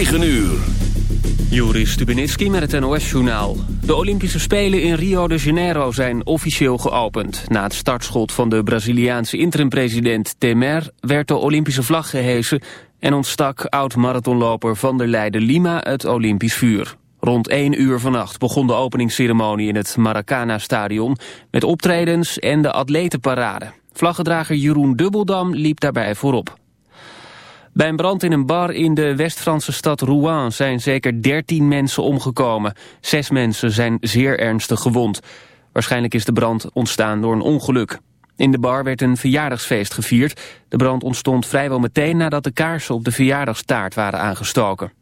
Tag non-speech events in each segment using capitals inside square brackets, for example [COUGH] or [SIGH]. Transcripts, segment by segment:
9 uur. Joris Stubenitski met het NOS-journaal. De Olympische Spelen in Rio de Janeiro zijn officieel geopend. Na het startschot van de Braziliaanse interim-president Temer... werd de Olympische vlag gehesen en ontstak oud-marathonloper Van der Leijden Lima het Olympisch vuur. Rond 1 uur vannacht begon de openingsceremonie in het Maracana-stadion... met optredens en de atletenparade. Vlaggedrager Jeroen Dubbeldam liep daarbij voorop. Bij een brand in een bar in de West-Franse stad Rouen zijn zeker 13 mensen omgekomen. Zes mensen zijn zeer ernstig gewond. Waarschijnlijk is de brand ontstaan door een ongeluk. In de bar werd een verjaardagsfeest gevierd. De brand ontstond vrijwel meteen nadat de kaarsen op de verjaardagstaart waren aangestoken.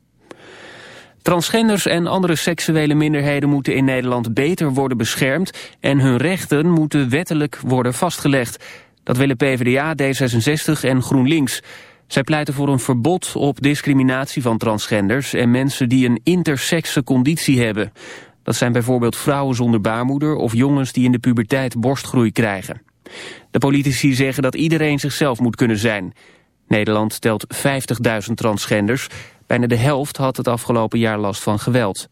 Transgenders en andere seksuele minderheden moeten in Nederland beter worden beschermd en hun rechten moeten wettelijk worden vastgelegd. Dat willen PvdA, D66 en GroenLinks. Zij pleiten voor een verbod op discriminatie van transgenders en mensen die een intersexe conditie hebben. Dat zijn bijvoorbeeld vrouwen zonder baarmoeder of jongens die in de puberteit borstgroei krijgen. De politici zeggen dat iedereen zichzelf moet kunnen zijn. Nederland telt 50.000 transgenders. Bijna de helft had het afgelopen jaar last van geweld.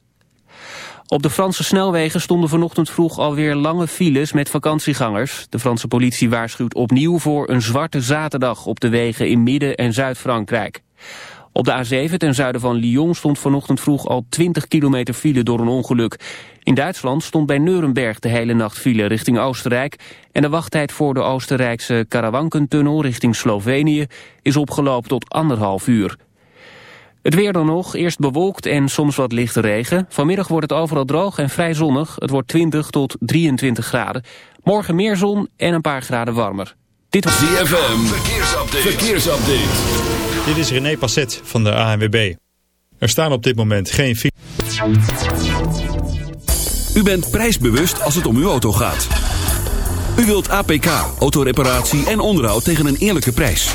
Op de Franse snelwegen stonden vanochtend vroeg alweer lange files met vakantiegangers. De Franse politie waarschuwt opnieuw voor een zwarte zaterdag op de wegen in Midden- en Zuid-Frankrijk. Op de A7 ten zuiden van Lyon stond vanochtend vroeg al 20 kilometer file door een ongeluk. In Duitsland stond bij Nuremberg de hele nacht file richting Oostenrijk... en de wachttijd voor de Oostenrijkse Karawankentunnel richting Slovenië is opgelopen tot anderhalf uur. Het weer dan nog, eerst bewolkt en soms wat lichte regen. Vanmiddag wordt het overal droog en vrij zonnig. Het wordt 20 tot 23 graden. Morgen meer zon en een paar graden warmer. Dit was ZFM, verkeersupdate. verkeersupdate. Dit is René Passet van de ANWB. Er staan op dit moment geen... U bent prijsbewust als het om uw auto gaat. U wilt APK, autoreparatie en onderhoud tegen een eerlijke prijs.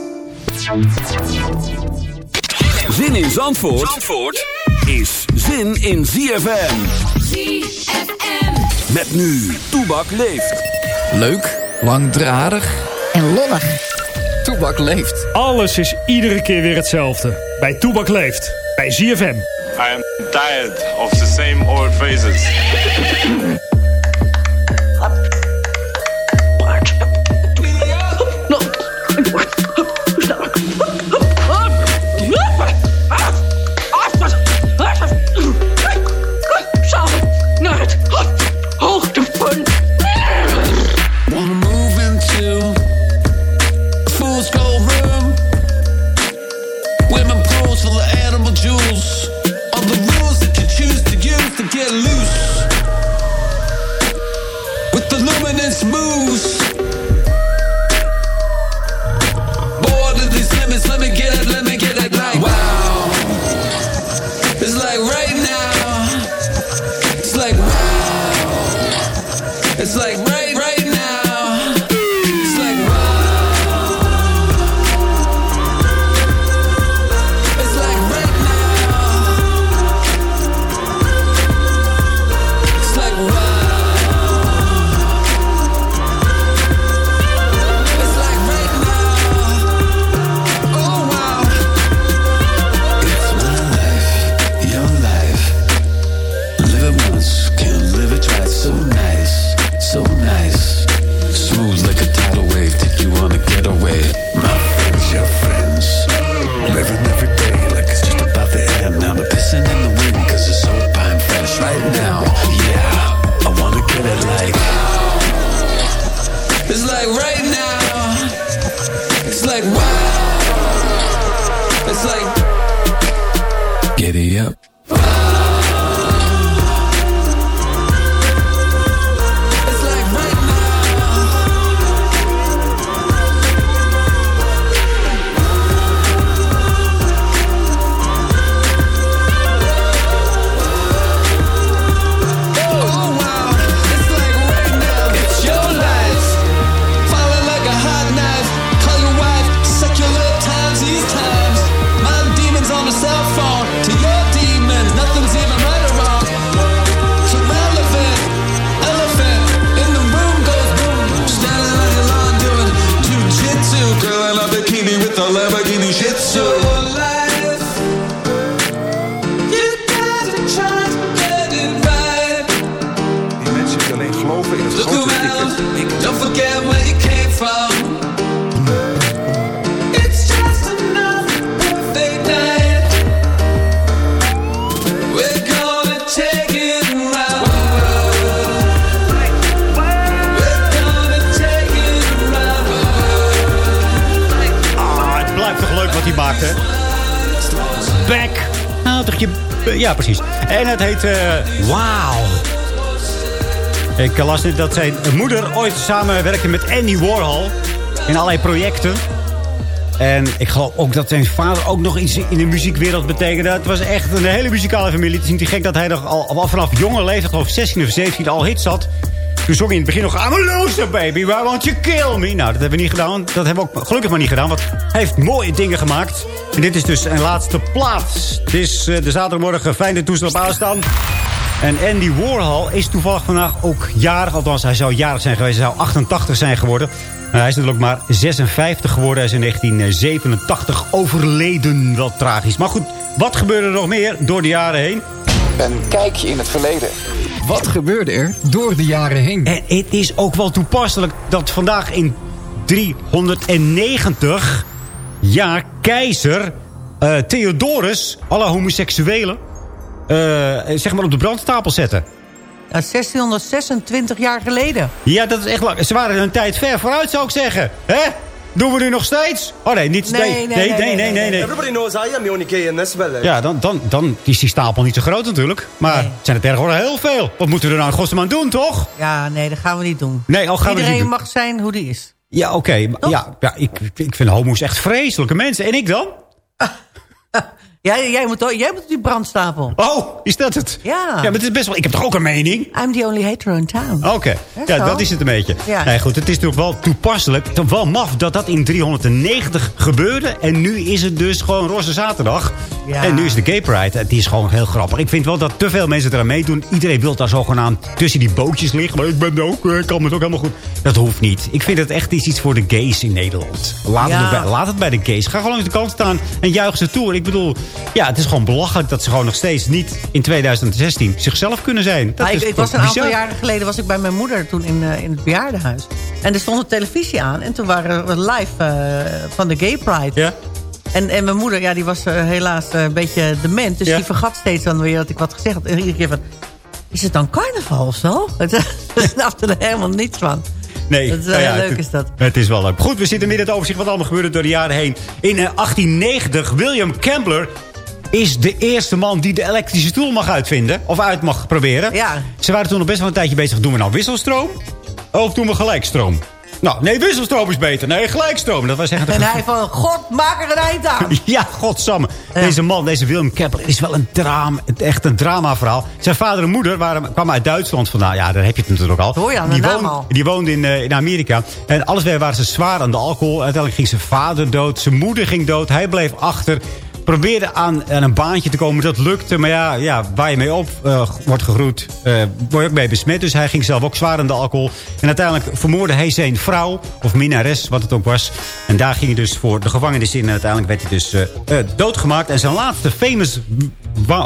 Zin in Zandvoort, Zandvoort is zin in ZFM. ZFM. Met nu, Toebak leeft. Leuk, langdradig en lollig. Toebak leeft. Alles is iedere keer weer hetzelfde. Bij Toebak leeft. Bij ZFM. I am tired of the same old jewels go. Women pose for the animal jewels. Are the rules that you choose to use to get loose? Wow. Ik las net dat zijn moeder ooit samenwerkte met Andy Warhol. In allerlei projecten. En ik geloof ook dat zijn vader ook nog iets in de muziekwereld betekende. Het was echt een hele muzikale familie. Het is niet gek dat hij nog al, vanaf jonge leeftijd, geloof ik 16 of 17, al hits had. Toen zong hij in het begin nog... I'm a loser, baby. Why won't you kill me? Nou, dat hebben we niet gedaan. Dat hebben we ook gelukkig maar niet gedaan. Want hij heeft mooie dingen gemaakt. En dit is dus een laatste plaats. Het is eh, de zaterdagmorgen fijne toestel op aanstaan. En Andy Warhol is toevallig vandaag ook jarig. Althans, hij zou jarig zijn geweest. Hij zou 88 zijn geworden. Maar hij is natuurlijk maar 56 geworden. Hij is in 1987 overleden. Wel tragisch. Maar goed, wat gebeurde er nog meer door de jaren heen? Een kijkje in het verleden. Wat gebeurde er door de jaren heen? En het is ook wel toepasselijk dat vandaag in 390 jaar keizer eh, Theodorus alle homoseksuelen eh, zeg maar op de brandstapel zetten. Ja, 1626 jaar geleden. Ja, dat is echt lang. Ze waren een tijd ver vooruit, zou ik zeggen. Hè? Doen we nu nog steeds? Oh nee, niet Nee, steeds. nee, nee, nee, nee, nee. Everybody knows I am the only gay in this village. Ja, dan, dan, dan is die stapel niet zo groot natuurlijk. Maar Nee. het zijn er tegenwoordig heel veel. Wat moeten we er nou in godsnaam doen, toch? Ja, nee, dat gaan we niet doen. Nee, al gaan we het Iedereen niet mag zijn hoe die is. Ja, oké. Ja, ja ik, ik vind homo's echt vreselijke mensen. En ik dan? Jij, jij, moet, jij moet op die brandstapel. Oh, is dat het? Ja. Ja, maar het is best wel... Ik heb toch ook een mening? I'm the only hetero in town. Oké, ja, zo. dat is het een beetje. Ja. Nee, goed, het is natuurlijk wel toepasselijk. Toch wel maf dat dat in 390 gebeurde. En nu is het dus gewoon Roze Zaterdag. Ja. En nu is de Gay Pride. Het is gewoon heel grappig. Ik vind wel dat te veel mensen eraan meedoen. Iedereen wil daar zogenaamd tussen die bootjes liggen. Maar ik ben er ook, eh, ik kan het ook helemaal goed. Dat hoeft niet. Ik vind het echt iets voor de gays in Nederland. Laat, Ja. het, bij, laat het bij de gays. Ga gewoon aan de kant staan en juich ze toe. Ik bedoel, ja, het is gewoon belachelijk dat ze gewoon nog steeds niet in 2016 zichzelf kunnen zijn. Dat ik, is ik was een aantal jaren geleden was ik bij mijn moeder toen in, eh, in het bejaardenhuis. En er stond een televisie aan. En toen waren we live eh, van de Gay Pride. Ja? En, en mijn moeder, ja, die was eh, helaas een beetje dement. Dus Ja. die vergat steeds dan weer dat ik wat gezegd had. En iedere keer van, is het dan carnaval of zo? [LAUGHS] Ze snapte er helemaal niets van. Nee, Dat is wel nou ja, leuk, het- is dat. Het is wel leuk. Goed, we zitten midden in het overzicht wat allemaal gebeurde door de jaren heen. In eh, 1890, William Kempler is de eerste man die de elektrische stoel mag uitvinden. Of uit mag proberen. Ja. Ze waren toen nog best wel een tijdje bezig. Doen we nou wisselstroom? Of doen we gelijkstroom? Nou, nee, wisselstroom is beter. Nee, gelijkstroom. Dat was echt een En hij van, god, maak er een eind aan. [LAUGHS] Ja, godsamme. Deze man, deze Willem Kepler, is wel een drama, echt een dramaverhaal. Zijn vader en moeder waren, kwamen uit Duitsland vandaan. Ja, daar heb je het natuurlijk al. Hoor je aan de die, woon- al. die woonde in, eh, in Amerika. En alles weer waren ze zwaar aan de alcohol. Uiteindelijk ging zijn vader dood. Zijn moeder ging dood. Hij bleef achter. Probeerde aan, aan een baantje te komen. Dat lukte. Maar ja, ja waar je mee op eh, wordt gegroet, eh, word je ook mee besmet. Dus hij ging zelf ook zwaar aan de alcohol. En uiteindelijk vermoordde hij zijn vrouw. Of minnares, wat het ook was. En daar ging hij dus voor de gevangenis in. En uiteindelijk werd hij dus eh, doodgemaakt. En zijn laatste famous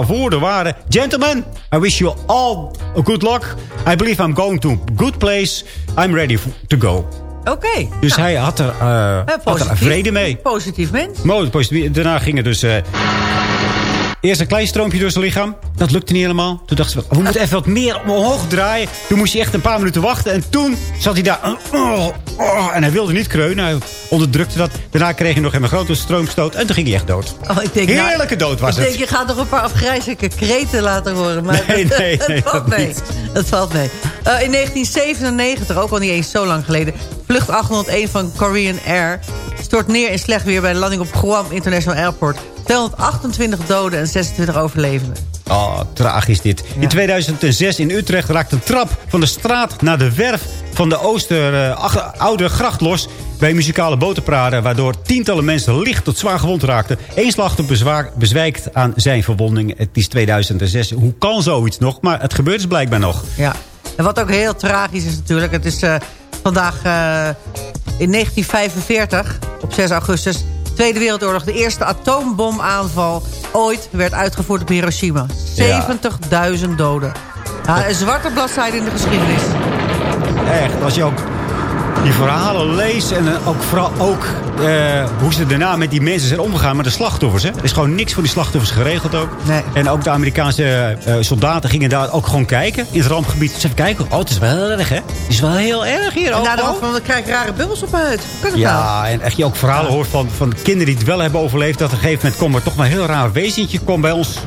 woorden waren... Gentlemen, I wish you all a good luck. I believe I'm going to a good place. I'm ready to go. Oké. Dus nou, hij had er, eh, eh, had er vrede mee. Positief mens. Mooi, positief. Daarna ging het dus... eh, Eerst een klein stroompje door zijn lichaam. Dat lukte niet helemaal. Toen dachten we, we moeten even wat meer omhoog draaien. Toen moest hij echt een paar minuten wachten. En toen zat hij daar. Oh, oh, en hij wilde niet kreunen. Hij onderdrukte dat. Daarna kreeg hij nog een grote stroomstoot. En toen ging hij echt dood. Oh, ik denk, nou, Heerlijke dood was ik het. denk, je gaat nog een paar afgrijzelijke kreten laten horen. Maar Nee, dat, nee, nee, dat valt dat mee. Dat valt mee. Eh, in 1997, ook al niet eens zo lang geleden... vlucht 801 van Korean Air stort neer in slecht weer... bij de landing op Guam International Airport. 228 doden en 26 overlevenden. Oh, tragisch dit. In 2006 in Utrecht raakt een trap van de straat naar de werf van de Ooster, eh, oude gracht los bij muzikale botenpraden, waardoor tientallen mensen licht tot zwaar gewond raakten. Eén slachtoffer bezwijkt aan zijn verwondingen. Het is 2006. Hoe kan zoiets nog? Maar het gebeurt dus blijkbaar nog. Ja. En wat ook heel tragisch is natuurlijk... het is eh, vandaag eh, in 1945, op 6 augustus... Tweede Wereldoorlog, de eerste atoombomaanval ooit... werd uitgevoerd op Hiroshima. 70.000 doden. Ja, een zwarte bladzijde in de geschiedenis. Echt, als je ook die verhalen leest... en eh, ook vooral ook eh, hoe ze daarna met die mensen zijn omgegaan... met de slachtoffers. Hè? Er is gewoon niks voor die slachtoffers geregeld ook. Nee. En ook de Amerikaanse eh, soldaten gingen daar ook gewoon kijken. In het rampgebied. Dus even kijken. Oh, het is wel heel erg, hè? Het is wel heel erg hier En oh. van, dan krijg ik rare bubbels op. Hoe kan het? Ja, en echt je ook verhalen hoort van, van kinderen die het wel hebben overleefd. Dat op een gegeven moment kwam er toch maar een heel raar wezentje kwam bij ons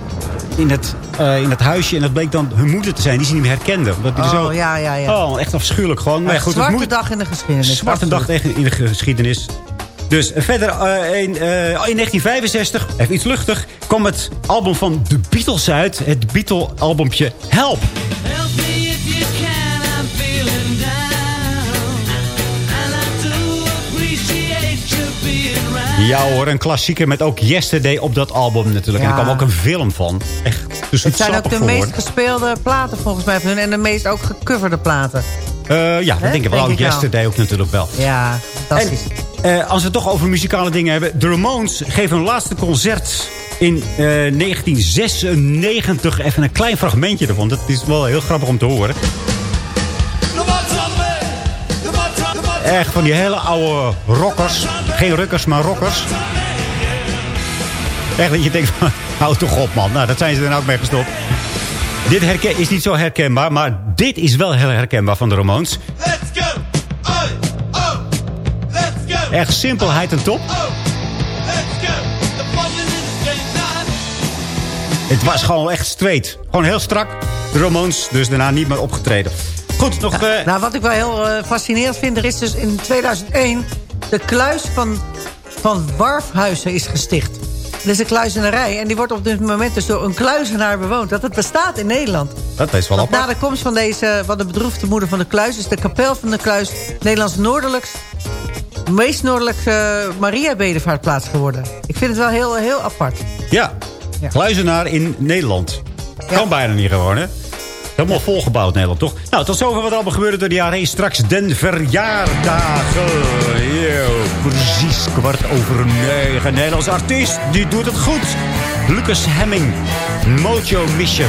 in het, eh, in het huisje. En dat bleek dan hun moeder te zijn die ze niet meer herkende. Omdat die Oh, zo, ja, ja, ja. Oh, echt afschuwelijk gewoon. Maar goed, het zwarte moet, dag in de geschiedenis. zwarte absoluut. dag tegen in de geschiedenis. Dus verder, eh, in, eh, in 1965, even iets luchtig... kwam het album van The Beatles uit. Het Beatle-albumpje Help. Help Ja hoor, een klassieker met ook Yesterday op dat album natuurlijk. En er kwam ook een film van. Echt, dus Het zijn ook de voor meest gespeelde platen volgens mij van hun. En de meest ook gecoverde platen. Eh, ja, Hè? dat denk ik wel. Denk ik wel. Yesterday ook natuurlijk wel. Ja, fantastisch. En, eh, als we het toch over muzikale dingen hebben. De Ramones geven hun laatste concert in eh, 1996. Even een klein fragmentje ervan. Dat is wel heel grappig om te horen. Echt van die hele oude rockers. Geen rukkers, maar rockers. Echt dat je denkt van, [LAUGHS] hou toch op man. Nou, dat zijn ze er ook mee gestopt. Dit herken, is niet zo herkenbaar, maar dit is wel heel herkenbaar van de Ramones. Let's go! Oh, oh, let's go! Echt simpelheid en top. Oh, let's go! Het was gewoon echt straight. Gewoon heel strak. De Ramones, dus daarna niet meer opgetreden. Goed, nog... eh, Nou, wat ik wel heel eh, fascinerend vind, er is dus in 2001 de kluis van, van Warfhuizen is gesticht. Dat is een kluizenarij en die wordt op dit moment dus door een kluizenaar bewoond. Dat het bestaat in Nederland. dat is wel Want na apart. de komst van deze, van de bedroefde moeder van de kluis... is de kapel van de kluis Nederlands noordelijkst... meest noordelijkste Maria-bedevaartplaats geworden. Ik vind het wel heel, heel apart. Ja, Ja. kluizenaar in Nederland. Ja. Kan bijna niet gewoon, hè? Helemaal volgebouwd Nederland, toch? Nou, tot zover wat allemaal gebeurde door de jaren heen. Straks den verjaardagen. Precies kwart over negen. Nederlands artiest, die doet het goed. Lucas Hemming, Mojo Mission.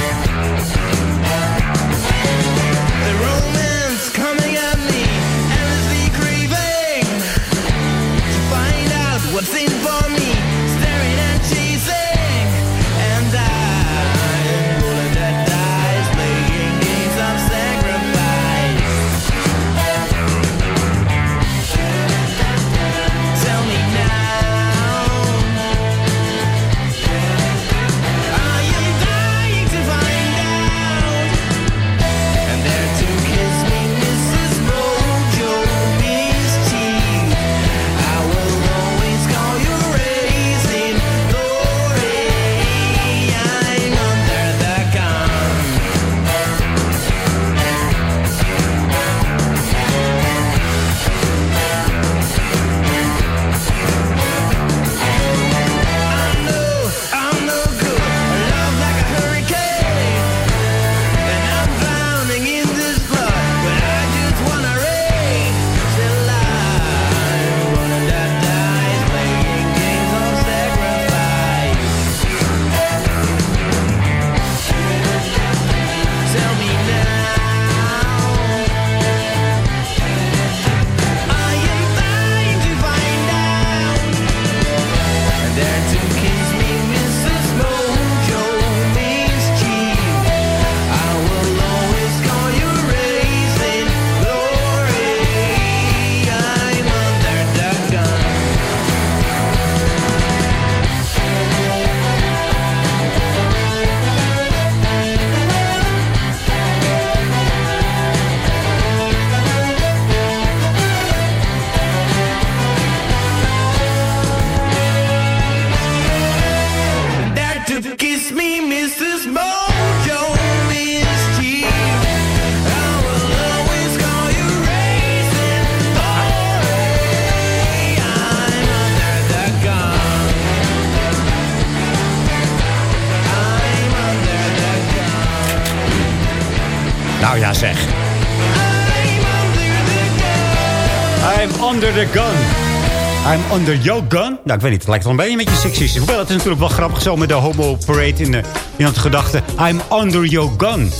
I'm under your gun. Nou, ik weet niet. Het lijkt wel een beetje met je seksistisch. Hoewel, het is natuurlijk wel grappig zo met de homo parade in, de, in het gedachte. I'm under your gun.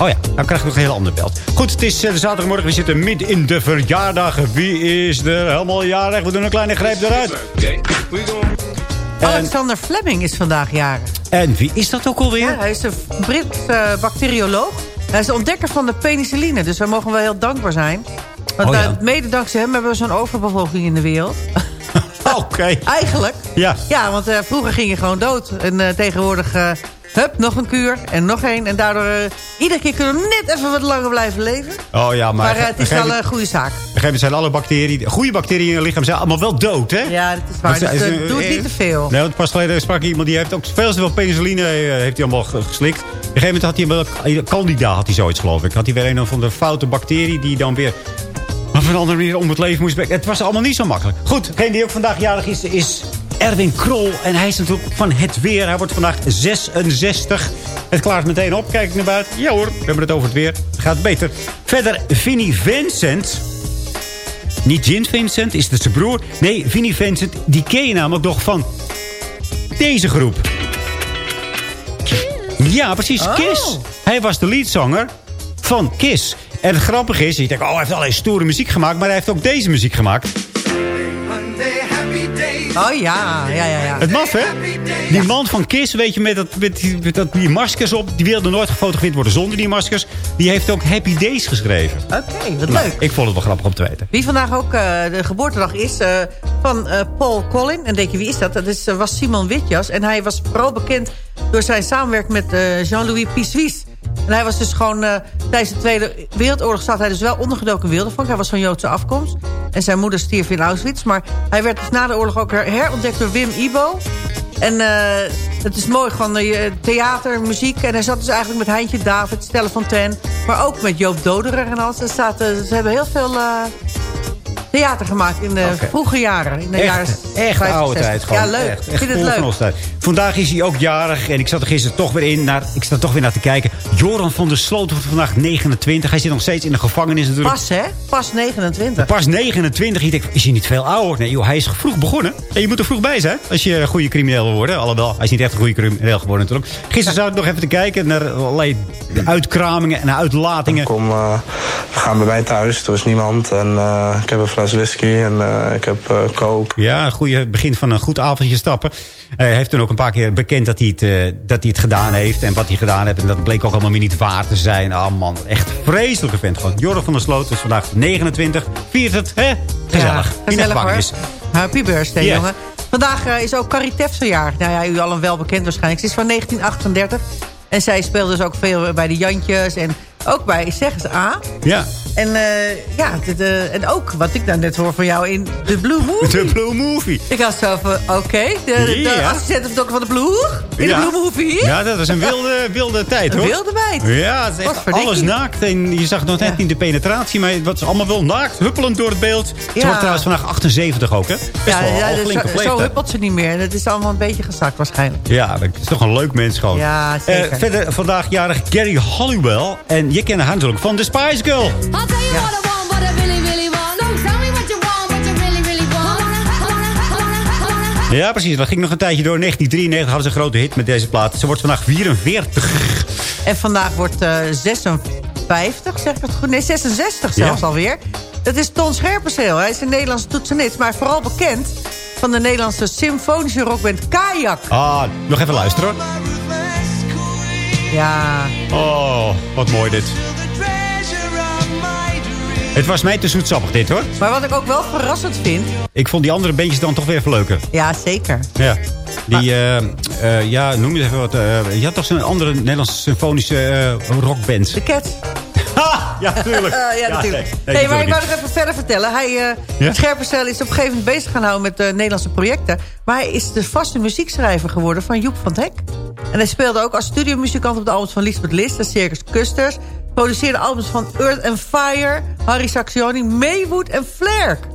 Oh ja, dan krijg ik nog een heel ander beeld. Goed, het is eh, zaterdagmorgen. We zitten midden in de verjaardag. Wie is er helemaal jarig? We doen een kleine greep eruit. Alexander Fleming is vandaag jarig. En wie is dat ook alweer? Ja, hij is een Brit eh, bacterioloog. Hij is de ontdekker van de penicilline. Dus wij mogen wel heel dankbaar zijn. Want Oh ja. eh, mede dankzij hem hebben we zo'n overbevolking in de wereld. Oké. Eigenlijk. Ja. Ja, want eh, vroeger ging je gewoon dood. En eh, tegenwoordig, eh, hup, nog een kuur en nog één. En daardoor, iedere keer kunnen we net even wat langer blijven leven. Oh ja, maar... Maar, het is wel een goede zaak. je, zijn alle bacteriën, goede bacteriën in je lichaam zijn allemaal wel dood, hè? Ja, dat is waar. Dus, is- doe het niet te veel. Nee, want pas geleden sprak iemand die heeft ook veel te veel penicilline heeft hij allemaal ge- geslikt. Op een gegeven moment had hij wel candida had hij zoiets geloof ik. Had hij weer een of andere foute bacterie die dan weer op een andere manier om het leven moest brengen. Het was allemaal niet zo makkelijk. Goed, degene die ook vandaag jarig is, is Erwin Krol. En hij is natuurlijk van het weer. Hij wordt vandaag 66. Het klaart meteen op. Kijk ik naar buiten. Ja hoor, we hebben het over het weer. Het gaat beter. Verder Vinnie Vincent. Niet Jin Vincent, is het zijn broer? Nee, Vinnie Vincent, die ken je namelijk nog van deze groep. Ja, precies, Oh. Kiss. Hij was de leadzanger van Kiss. En het grappige is, je denkt, oh, hij heeft allerlei stoere muziek gemaakt... maar hij heeft ook deze muziek gemaakt. Oh ja, ja, ja. ja. Het maf, hè? Die man van Kiss, weet je, met, dat, met, die, met dat, die maskers op... die wilde nooit gefotografeerd worden zonder die maskers. Die heeft ook Happy Days geschreven. Oké, wat Nou, leuk. ik vond het wel grappig om te weten. Wie vandaag ook eh, de geboortedag is eh, van eh, Paul Collin. En denk je, wie is dat? Dat is, was Simon Witjas. En hij was vooral bekend door zijn samenwerking met Jean-Louis Pissuis. En hij was dus gewoon... eh, tijdens de Tweede Wereldoorlog zat hij dus wel ondergedoken in Wildervank. Hij was van Joodse afkomst. En zijn moeder stierf in Auschwitz. Maar hij werd dus na de oorlog ook her- herontdekt door Wim Ibo. En eh, het is mooi, gewoon eh, theater, muziek. En hij zat dus eigenlijk met Heintje David, Stelle Fontaine. Maar ook met Joop Doderer en alles. Eh, ze hebben heel veel theater gemaakt in de vroege jaren. In de Echt, jaren echt 50, oude 60. tijd gewoon. Ja, leuk. Echt, vind het van leuk. tijd. Vandaag is hij ook jarig. En ik zat er gisteren toch weer in. Naar, ik sta er toch weer naar te kijken. Joran van der Sloot wordt vandaag 29. Hij zit nog steeds in de gevangenis natuurlijk. Pas, hè? Pas 29. Pas 29. Je denkt, is hij niet veel ouder? Nee, joh, hij is vroeg begonnen. En je moet er vroeg bij zijn als je een goede crimineel wil worden. Alhoewel, hij is niet echt een goede crimineel geworden natuurlijk. Gisteren zat ik nog even te kijken naar allerlei uitkramingen en uitlatingen. Kom, eh, we gaan bij mij thuis, er is niemand. En eh, ik heb een fles whisky en eh, ik heb eh coke. Ja, een goede begin van een goed avondje stappen. Hij heeft toen ook een paar keer bekend dat hij, het, eh, dat hij het gedaan heeft. En wat hij gedaan heeft. En dat bleek ook allemaal weer niet waar te zijn. Ah man, echt vreselijke vent gewoon. Van der Sloot is vandaag 29. Viert het, hè? Gezellig. Ja, In de gezellig hoor. Happy birthday, Ja. jongen. Vandaag eh, is ook Carrie. Nou ja, u allen wel bekend waarschijnlijk. Ze is van 1938. En zij speelde dus ook veel bij de Jantjes. En ook bij Zeg eens A. Ja. En, eh, ja, de, de- en ook wat ik nou net hoor van jou in [LAUGHS] de Blue Movie. De Blue Movie. Ik had zo van, oké, de, de Ja. assistent of dokter van de Blue in Ja. de Blue Movie. Ja, dat was een wilde, wilde tijd Een hoor. wilde meid. Ja, het is echt Potverdikkie. alles naakt. En je zag nog net niet de penetratie, maar het was allemaal wel naakt. Huppelend door het beeld. Ze Ja. wordt trouwens vandaag 78 ook, hè? Best Ja, wel ja, al dus zo, huppelt ze niet meer. Het is allemaal een beetje gezakt waarschijnlijk. Ja, dat is toch een leuk mens gewoon. Ja, zeker. Eh, verder vandaag jarig Gary Halliwell. En je kent haar natuurlijk van The Spice Girl. I'll tell you what I want, what I really, really want. So tell me what you want, what you really, really want. I wanna, I wanna, I wanna, I wanna. Ja, precies. Dat ging nog een tijdje door. 1993 hadden ze een grote hit met deze plaat. Ze wordt vandaag 44. En vandaag wordt eh 56, zeg ik het goed? Nee, 66 zelfs Ja. alweer. Dat is Ton Scherpenzeel. Hij is een Nederlandse toetsenist, maar vooral bekend van de Nederlandse symfonische rockband Kajak. Ah, nog even luisteren. Ja, Oh, wat mooi dit. Het was mij te zoetsappig dit hoor. maar wat ik ook wel verrassend vind... Ik vond die andere beentjes dan toch weer even leuker. Ja, zeker. Ja. Die, eh, eh, ja, noem je even wat. eh, je had toch zo'n andere Nederlandse symfonische rockband. De Cat. [LAUGHS] ja, tuurlijk. [LAUGHS] Ja, natuurlijk. nee, maar ik wou nog even verder vertellen. Hij, Ja? Scherpenzeel is op een gegeven moment bezig gaan houden met Nederlandse projecten. Maar hij is de vaste muziekschrijver geworden van Joep van het Hek. En hij speelde ook als studiomuzikant op de albums van Lisbeth List en Circus Custers. Produceerde albums van Earth and Fire, Harry Saxioni, Maywood en Flerk.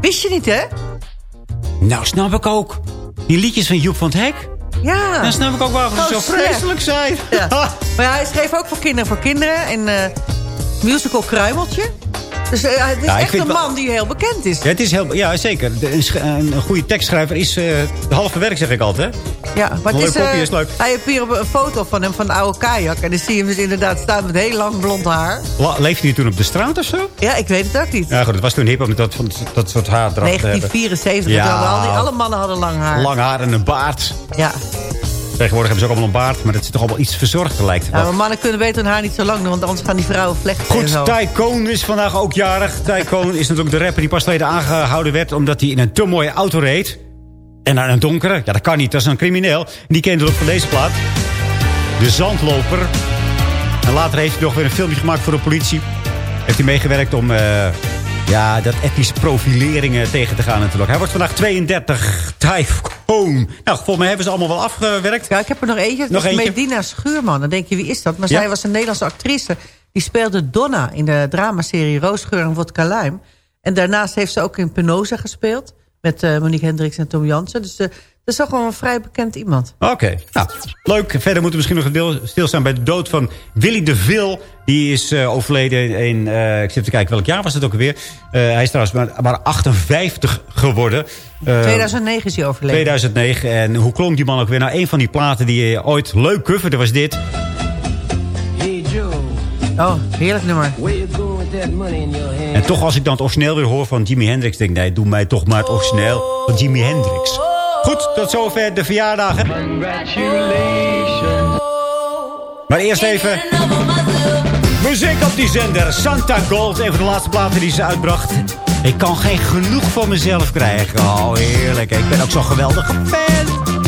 Wist je niet, hè? Nou, snap ik ook. Die liedjes van Joep van het Hek. Ja. Dan snap ik ook waarom ze Gewoon zo slecht. vreselijk zijn. Ja. [LAUGHS] Maar ja, hij schreef ook voor kinderen voor kinderen. En eh, musical Kruimeltje. Dus eh, het is Ja, echt een wel- man die heel bekend is. Ja, het is heel, ja zeker. De- een, een, goede tekstschrijver is de halve werk, zeg ik altijd. Ja, maar het is, eh, is leuk. Hij heeft hier een foto van hem van de oude kajak. En dan zie je hem dus inderdaad staan met heel lang blond haar. La- Leefde hij toen op de straat of zo? Ja, ik weet het ook niet. Ja goed, het was toen hip om dat, van- dat soort haar eraf te hebben. 1974. Ja. al die, alle mannen hadden lang haar. Lang haar en een baard. Ja. Tegenwoordig hebben ze ook allemaal een baard, maar dat is toch allemaal iets verzorgder lijkt het ja, wel. maar mannen kunnen beter hun haar niet zo lang doen. Want anders gaan die vrouwen vlechten en Goed, zo. Tycoon is vandaag ook jarig. Tycoon is natuurlijk de rapper die pas geleden aangehouden werd... omdat hij in een te mooie auto reed. En naar een donkere. Ja, dat kan niet. Dat is een crimineel. En die kende ook van deze plaat. De Zandloper. En later heeft hij nog weer een filmpje gemaakt voor de politie. Heeft hij meegewerkt om... eh, ja, dat etnische profileringen tegen te gaan natuurlijk. Hij wordt vandaag 32. Tycoon. Nou, volgens mij hebben ze allemaal wel afgewerkt. Ja, ik heb er nog eentje. Nog eentje? Medina Schuurman. Dan denk je, wie is dat? Maar Ja. zij was een Nederlandse actrice. Die speelde Donna in de dramaserie Roosgeur en Wodka Lime. En daarnaast heeft ze ook in Penosa gespeeld. Met eh, Monique Hendricks en Tom Jansen. Dus eh, dat is toch wel een vrij bekend iemand. Oké, nou, leuk. Verder moeten we misschien nog deel- stilstaan bij de dood van Willy de Vil. Die is eh, overleden in, eh, ik zit te kijken welk jaar was het ook alweer. Eh, hij is trouwens maar, maar 58 geworden. Eh, 2009 is hij overleden. 2009. En hoe klonk die man ook weer? Nou, een van die platen die je ooit leuk coverde was dit. Hey Joe, Oh, heerlijk nummer. En toch als ik dan het origineel weer hoor van Jimi Hendrix... denk ik, nee, doe mij toch maar het origineel van Jimi Hendrix. Goed, tot zover de verjaardagen. Congratulations. Maar eerst even muziek op die zender. Santa Gold, een van de laatste platen die ze uitbracht. Ik kan geen genoeg van mezelf krijgen. Oh, heerlijk. Ik ben ook zo'n geweldige fan.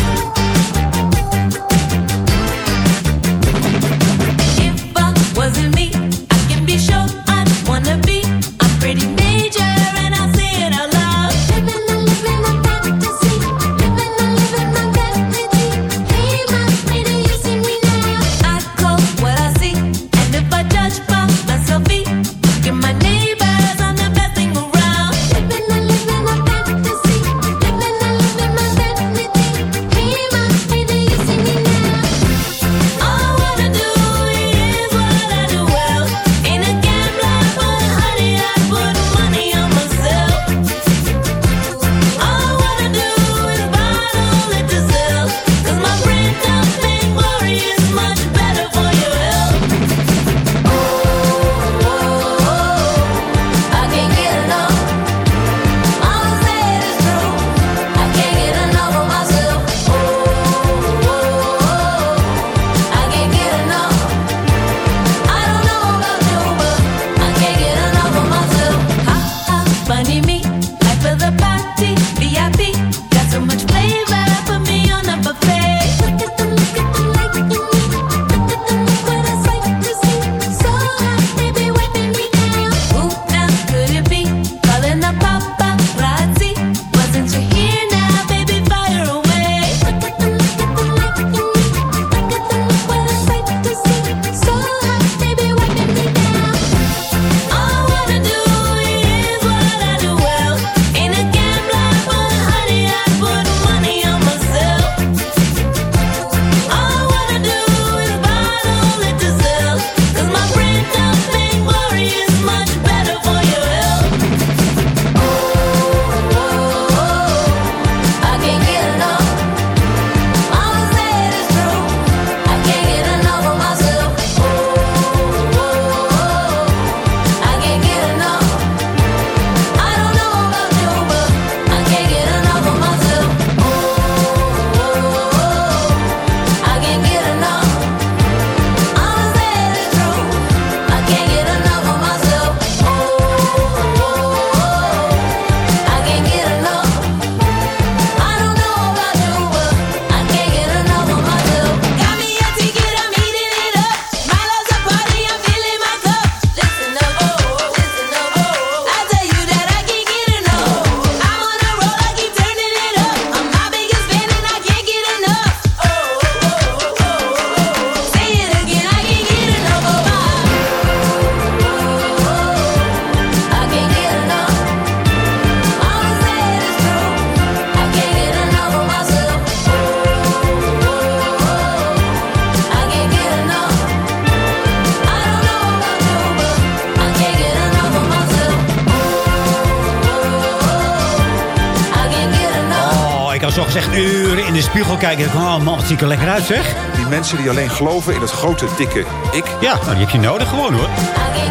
Ik er lekker uit zeg. Die mensen die alleen geloven in het grote, dikke ik. Ja, nou, die heb je nodig gewoon hoor.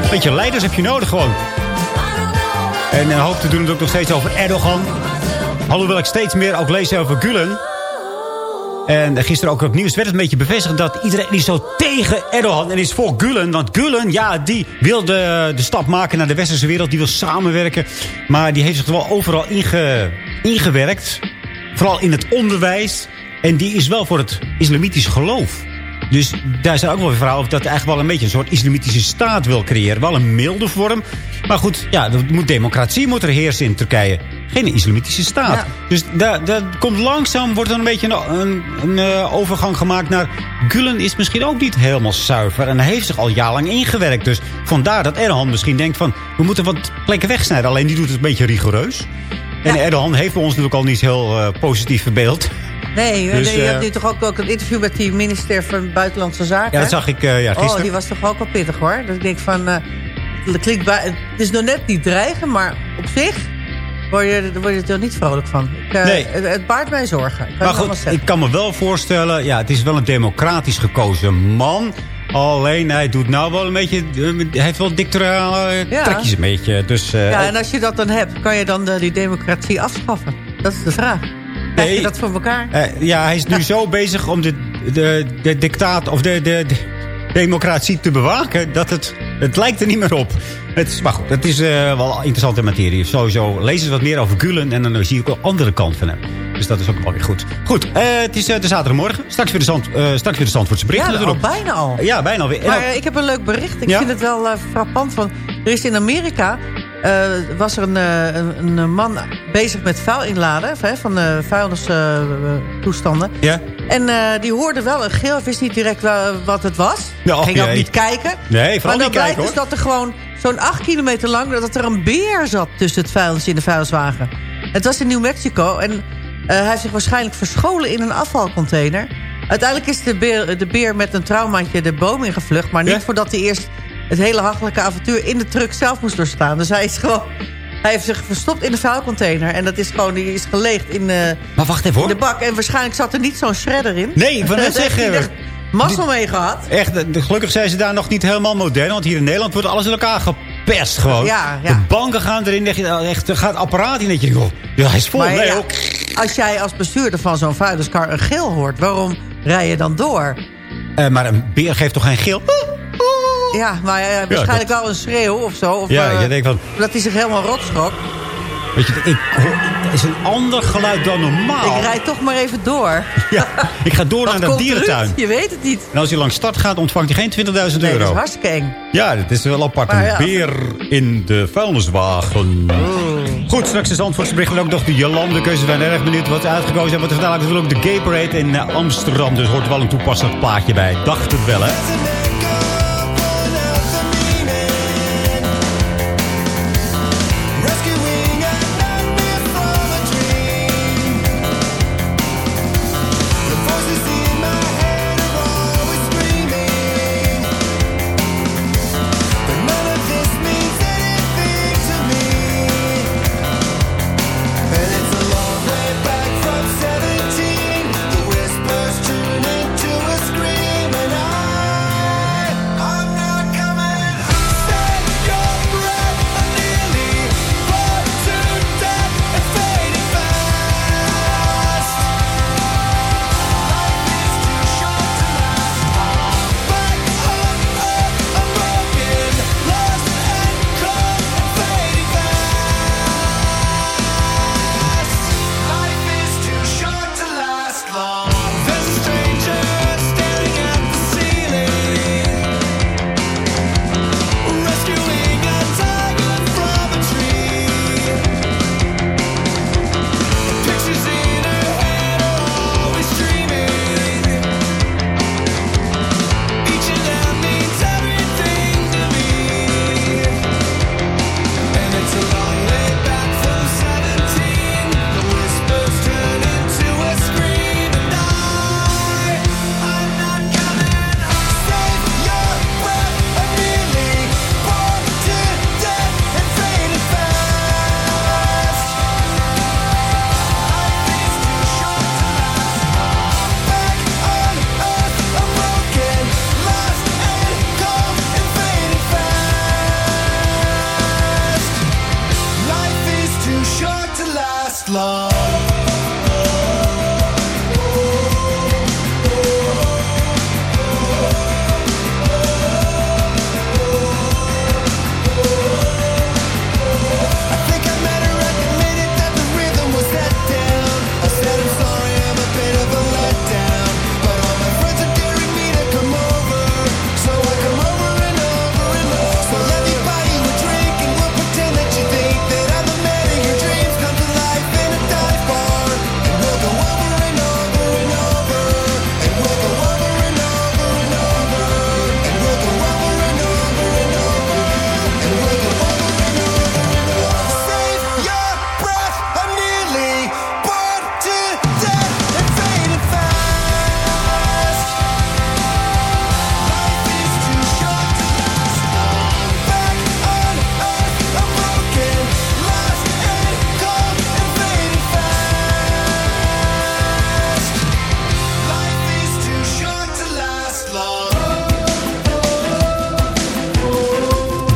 Beetje leiders heb je nodig gewoon. En een hoop te doen het ook nog steeds over Erdogan. Alhoewel ik steeds meer ook lees over Gulen. En gisteren ook op nieuws werd het een beetje bevestigd... dat iedereen is zo tegen Erdogan en is voor Gulen. Want Gulen, ja, die wil de, de stap maken naar de westerse wereld. Die wil samenwerken. Maar die heeft zich wel overal inge, ingewerkt. Vooral in het onderwijs. En die is wel voor het islamitische geloof. Dus daar zijn ook wel weer verhalen over dat hij eigenlijk wel een beetje een soort islamitische staat wil creëren. Wel een milde vorm. Maar goed, ja, moet democratie moet er heersen in Turkije. Geen islamitische staat. Ja. Dus daar, daar komt langzaam, wordt er een beetje een, een, een, eh, overgang gemaakt naar... Gulen is misschien ook niet helemaal zuiver. En hij heeft zich al jarenlang ingewerkt. Dus vandaar dat Erdogan misschien denkt van... we moeten wat plekken wegsnijden. Alleen die doet het een beetje rigoureus. En Erdogan heeft voor ons natuurlijk al niet heel eh, positief verbeeld. Nee, Dus, nee, je eh, hebt nu toch ook, ook een interview met die minister van Buitenlandse Zaken. Ja, dat zag ik eh, ja, gisteren. Oh, die was toch ook wel pittig hoor. Dus ik denk van, eh, het, klinkt bij, het is nog net niet dreigen, maar op zich word je, word je er niet vrolijk van. Ik, Nee. het, het baart mij zorgen. Ik kan Maar goed, ik kan me wel voorstellen... Ja, het is wel een democratisch gekozen man. Alleen hij doet nou wel een beetje... Hij heeft wel dictatoriale Ja. trekjes een beetje. Dus, Ja, en als je dat dan hebt, kan je dan de, die democratie afschaffen? Dat is de vraag. Krijg je Nee. dat voor elkaar? eh, ja, hij is nu zo bezig om de, de, de dictaat... of de, de, de democratie te bewaken... dat het, het lijkt er niet meer op. Het is, maar goed, het is eh, wel interessante materie. Sowieso lees eens wat meer over Gulen... en dan zie ik ook een andere kant van hem. Dus dat is ook wel weer goed. Goed, eh, het is de zaterdagmorgen. Straks weer de, zand, eh, straks weer de Zandvoortse berichten ja, al bijna al. Ja, bijna alweer. Maar ik heb een leuk bericht. Ik Ja? vind het wel frappant. Van, er is in Amerika eh, was er een, eh, een, een man bezig met vuil inladen. Hè, van uh, vuilnistoestanden. ja? En eh, die hoorde wel een geel. Wist niet direct wat het was. Och, Ging ook jee. niet kijken. Nee, maar dan kijken, blijkt dus dat er gewoon zo'n acht kilometer lang... dat er een beer zat tussen het vuilnis in de vuilniswagen. Het was in New Mexico. En eh, hij heeft zich waarschijnlijk verscholen in een afvalcontainer. Uiteindelijk is de beer, de beer met een traumaatje de boom ingevlucht. Maar niet Ja? voordat hij eerst het hele hachelijke avontuur in de truck zelf moest doorstaan. Dus hij is gewoon... Hij heeft zich verstopt in de vuilcontainer. En dat is gewoon, die is geleegd in, eh, Maar wacht even in hoor. de bak. En waarschijnlijk zat er niet zo'n shredder in. Nee, ik wou [LAUGHS] net zeggen. Mazzel mee gehad. Echt, eh, gelukkig zijn ze daar nog niet helemaal modern. Want hier in Nederland wordt alles in elkaar gepest gewoon. Ja, ja. De banken gaan erin. Echt, echt, er gaat apparaat in. Dat je denkt, oh, ja, hij is vol. Maar nee, ja, ook. als jij als bestuurder van zo'n vuilniskar een geel hoort... waarom rij je dan door? Eh, maar een beer geeft toch geen geel? Ja, maar ja, waarschijnlijk wel een schreeuw of zo. Of, Ja, eh, je denkt van... Dat hij zich helemaal rot schrok. Weet je, ik, hoor- het is een ander geluid dan normaal. Ik rijd toch maar even door. [LAUGHS] Ja, ik ga door naar de dierentuin. Je weet het niet. En als hij langs start gaat, ontvangt hij geen 20.000 Nee, dat euro. is hartstikke eng. Ja, dat is wel apart. Maar Een ja. beer in de vuilniswagen. Goed, straks is Zandvoortse bericht. En ook nog de Jolande keuze. We zijn erg benieuwd wat ze uitgekozen hebben. Want er vandaag natuurlijk ook de Gay Parade in eh, Amsterdam. Dus hoort wel een toepassend plaatje bij. Dacht het wel, hè?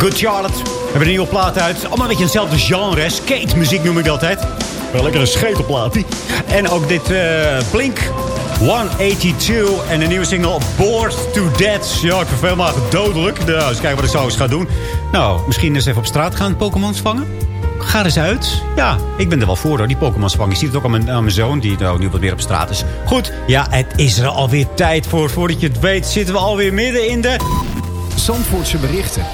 Good Charlotte. We hebben een nieuwe plaat uit. Allemaal een beetje hetzelfde genre. Skate muziek noem ik dat altijd. Wel lekker een schetelplaat. die. En ook dit eh, Blink 182 en een nieuwe single Bored to Death. Ja, ik verveel me eigenlijk dodelijk. Nou, eens kijken wat ik zo eens ga doen. Nou, misschien eens even op straat gaan Pokémons vangen. Ga er eens uit. Ja, ik ben er wel voor hoor, die Pokémons vangen. Je ziet het ook aan mijn, aan mijn zoon, die nou, nu wat meer op straat is. Goed, ja, het is er alweer tijd voor. Voordat je het weet zitten we alweer midden in de... Zandvoortse berichten.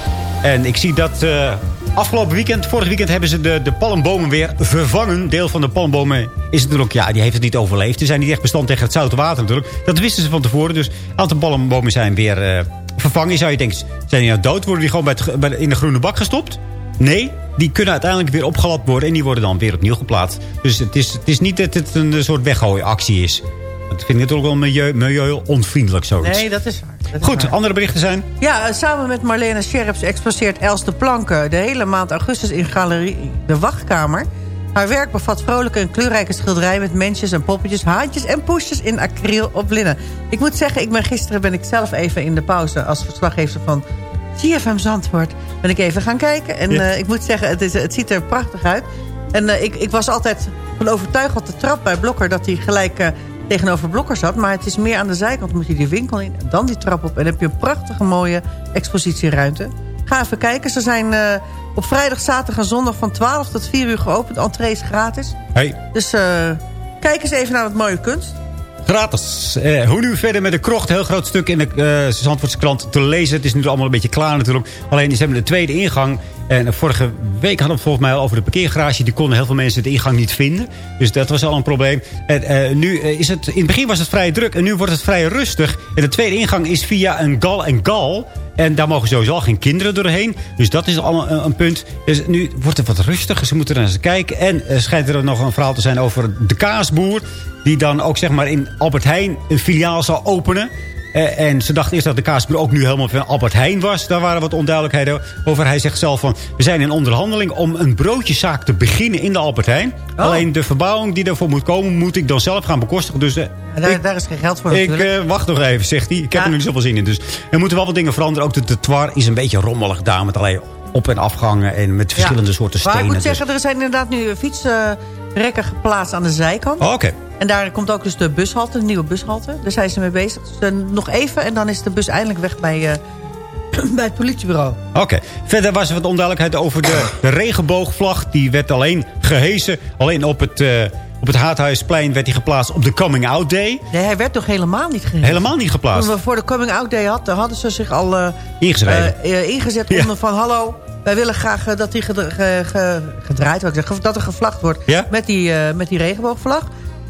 En ik zie dat eh, afgelopen weekend, vorig weekend hebben ze de, de palmbomen weer vervangen. Deel van de palmbomen is natuurlijk, ja, die heeft het niet overleefd. Die zijn niet echt bestand tegen het zoute water natuurlijk. Dat wisten ze van tevoren. Dus een aantal palmbomen zijn weer eh, vervangen. Zou je denken, zijn die nou dood? Worden die gewoon bij bij in de groene bak gestopt? Nee, die kunnen uiteindelijk weer opgelapt worden. En die worden dan weer opnieuw geplaatst. Dus het is, het is niet dat het een soort weggooiactie is. Dat vind ik natuurlijk wel milieu, milieu-onvriendelijk zoiets. Nee, dat is waar. Dat is Goed, waar. andere berichten zijn? Ja, samen met Marlene Scherps exposeert Els de Planken... de hele maand augustus in Galerie De Wachtkamer. Haar werk bevat vrolijke en kleurrijke schilderijen... met mensjes en poppetjes, haantjes en poesjes in acryl op linnen. Ik moet zeggen, ik ben, gisteren ben ik zelf even in de pauze... als verslaggever van CFM Zandvoort... ben ik even gaan kijken. En Ja. eh, ik moet zeggen, het, is, het ziet er prachtig uit. En eh, ik, ik was altijd van overtuigd op de trap bij Blokker... dat hij gelijk eh, tegenover Blokker zat. Maar het is meer aan de zijkant. moet je die winkel in, en dan die trap op. En dan heb je een prachtige mooie expositieruimte. Ga even kijken. Ze zijn eh, op vrijdag, zaterdag en zondag van 12 tot 4 uur geopend. Entree is gratis. Hey. Dus eh, kijk eens even naar wat mooie kunst. Gratis. Eh, hoe nu verder met de krocht? Heel groot stuk in de uh, Zandvoortse krant te lezen. Het is nu allemaal een beetje klaar natuurlijk. Alleen ze hebben de tweede ingang. En vorige week hadden we volgens mij al over de parkeergarage. Die konden heel veel mensen de ingang niet vinden. Dus dat was al een probleem. En, eh, nu is het, in het begin was het vrij druk. En nu wordt het vrij rustig. En de tweede ingang is via een gal en gal. En daar mogen sowieso al geen kinderen doorheen. Dus dat is al een, punt. Dus nu wordt het wat rustiger. Ze moeten er eens kijken. En er schijnt er nog een verhaal te zijn over de kaasboer. Die dan ook zeg maar in Albert Heijn een filiaal zal openen. Eh, en ze dacht eerst dat de kaasboer ook nu helemaal van Albert Heijn was. Daar waren wat onduidelijkheden over. Hij zegt zelf van... We zijn in onderhandeling om een broodjeszaak te beginnen in de Albert Heijn. Alleen de verbouwing die daarvoor moet komen... moet ik dan zelf gaan bekostigen. Dus eh, daar, ik, daar is geen geld voor ik eh, wacht nog even, zegt hij. Ik heb er nu niet zoveel zin in. Dus er moeten wel wat dingen veranderen. Ook de trottoir is een beetje rommelig daar. Met allerlei op- en afgangen. En met verschillende Ja. soorten Maar stenen. ik moet Dus- zeggen, er zijn inderdaad nu fietsrekken geplaatst aan de zijkant. Oh, Oké. En daar komt ook dus de bushalte, de nieuwe bushalte. Daar zijn ze mee bezig. Dus eh, nog even en dan is de bus eindelijk weg bij, eh, [CLEARS THROAT] bij het politiebureau. Oké. Verder was er wat onduidelijkheid over de, de regenboogvlag. Die werd alleen gehesen. Alleen op het, eh, op het Haathuisplein werd die geplaatst op de Coming Out Day. Nee, hij werd toch helemaal niet gegeven? Helemaal niet geplaatst. Toen we voor de Coming Out Day hadden, hadden ze zich al Ingeschreven. eh, ingezet Ja. onder van... hallo, wij willen graag dat die gedra- ge- ge- gedraaid wordt. Dat er gevlagd wordt Ja? met, die, met die regenboogvlag.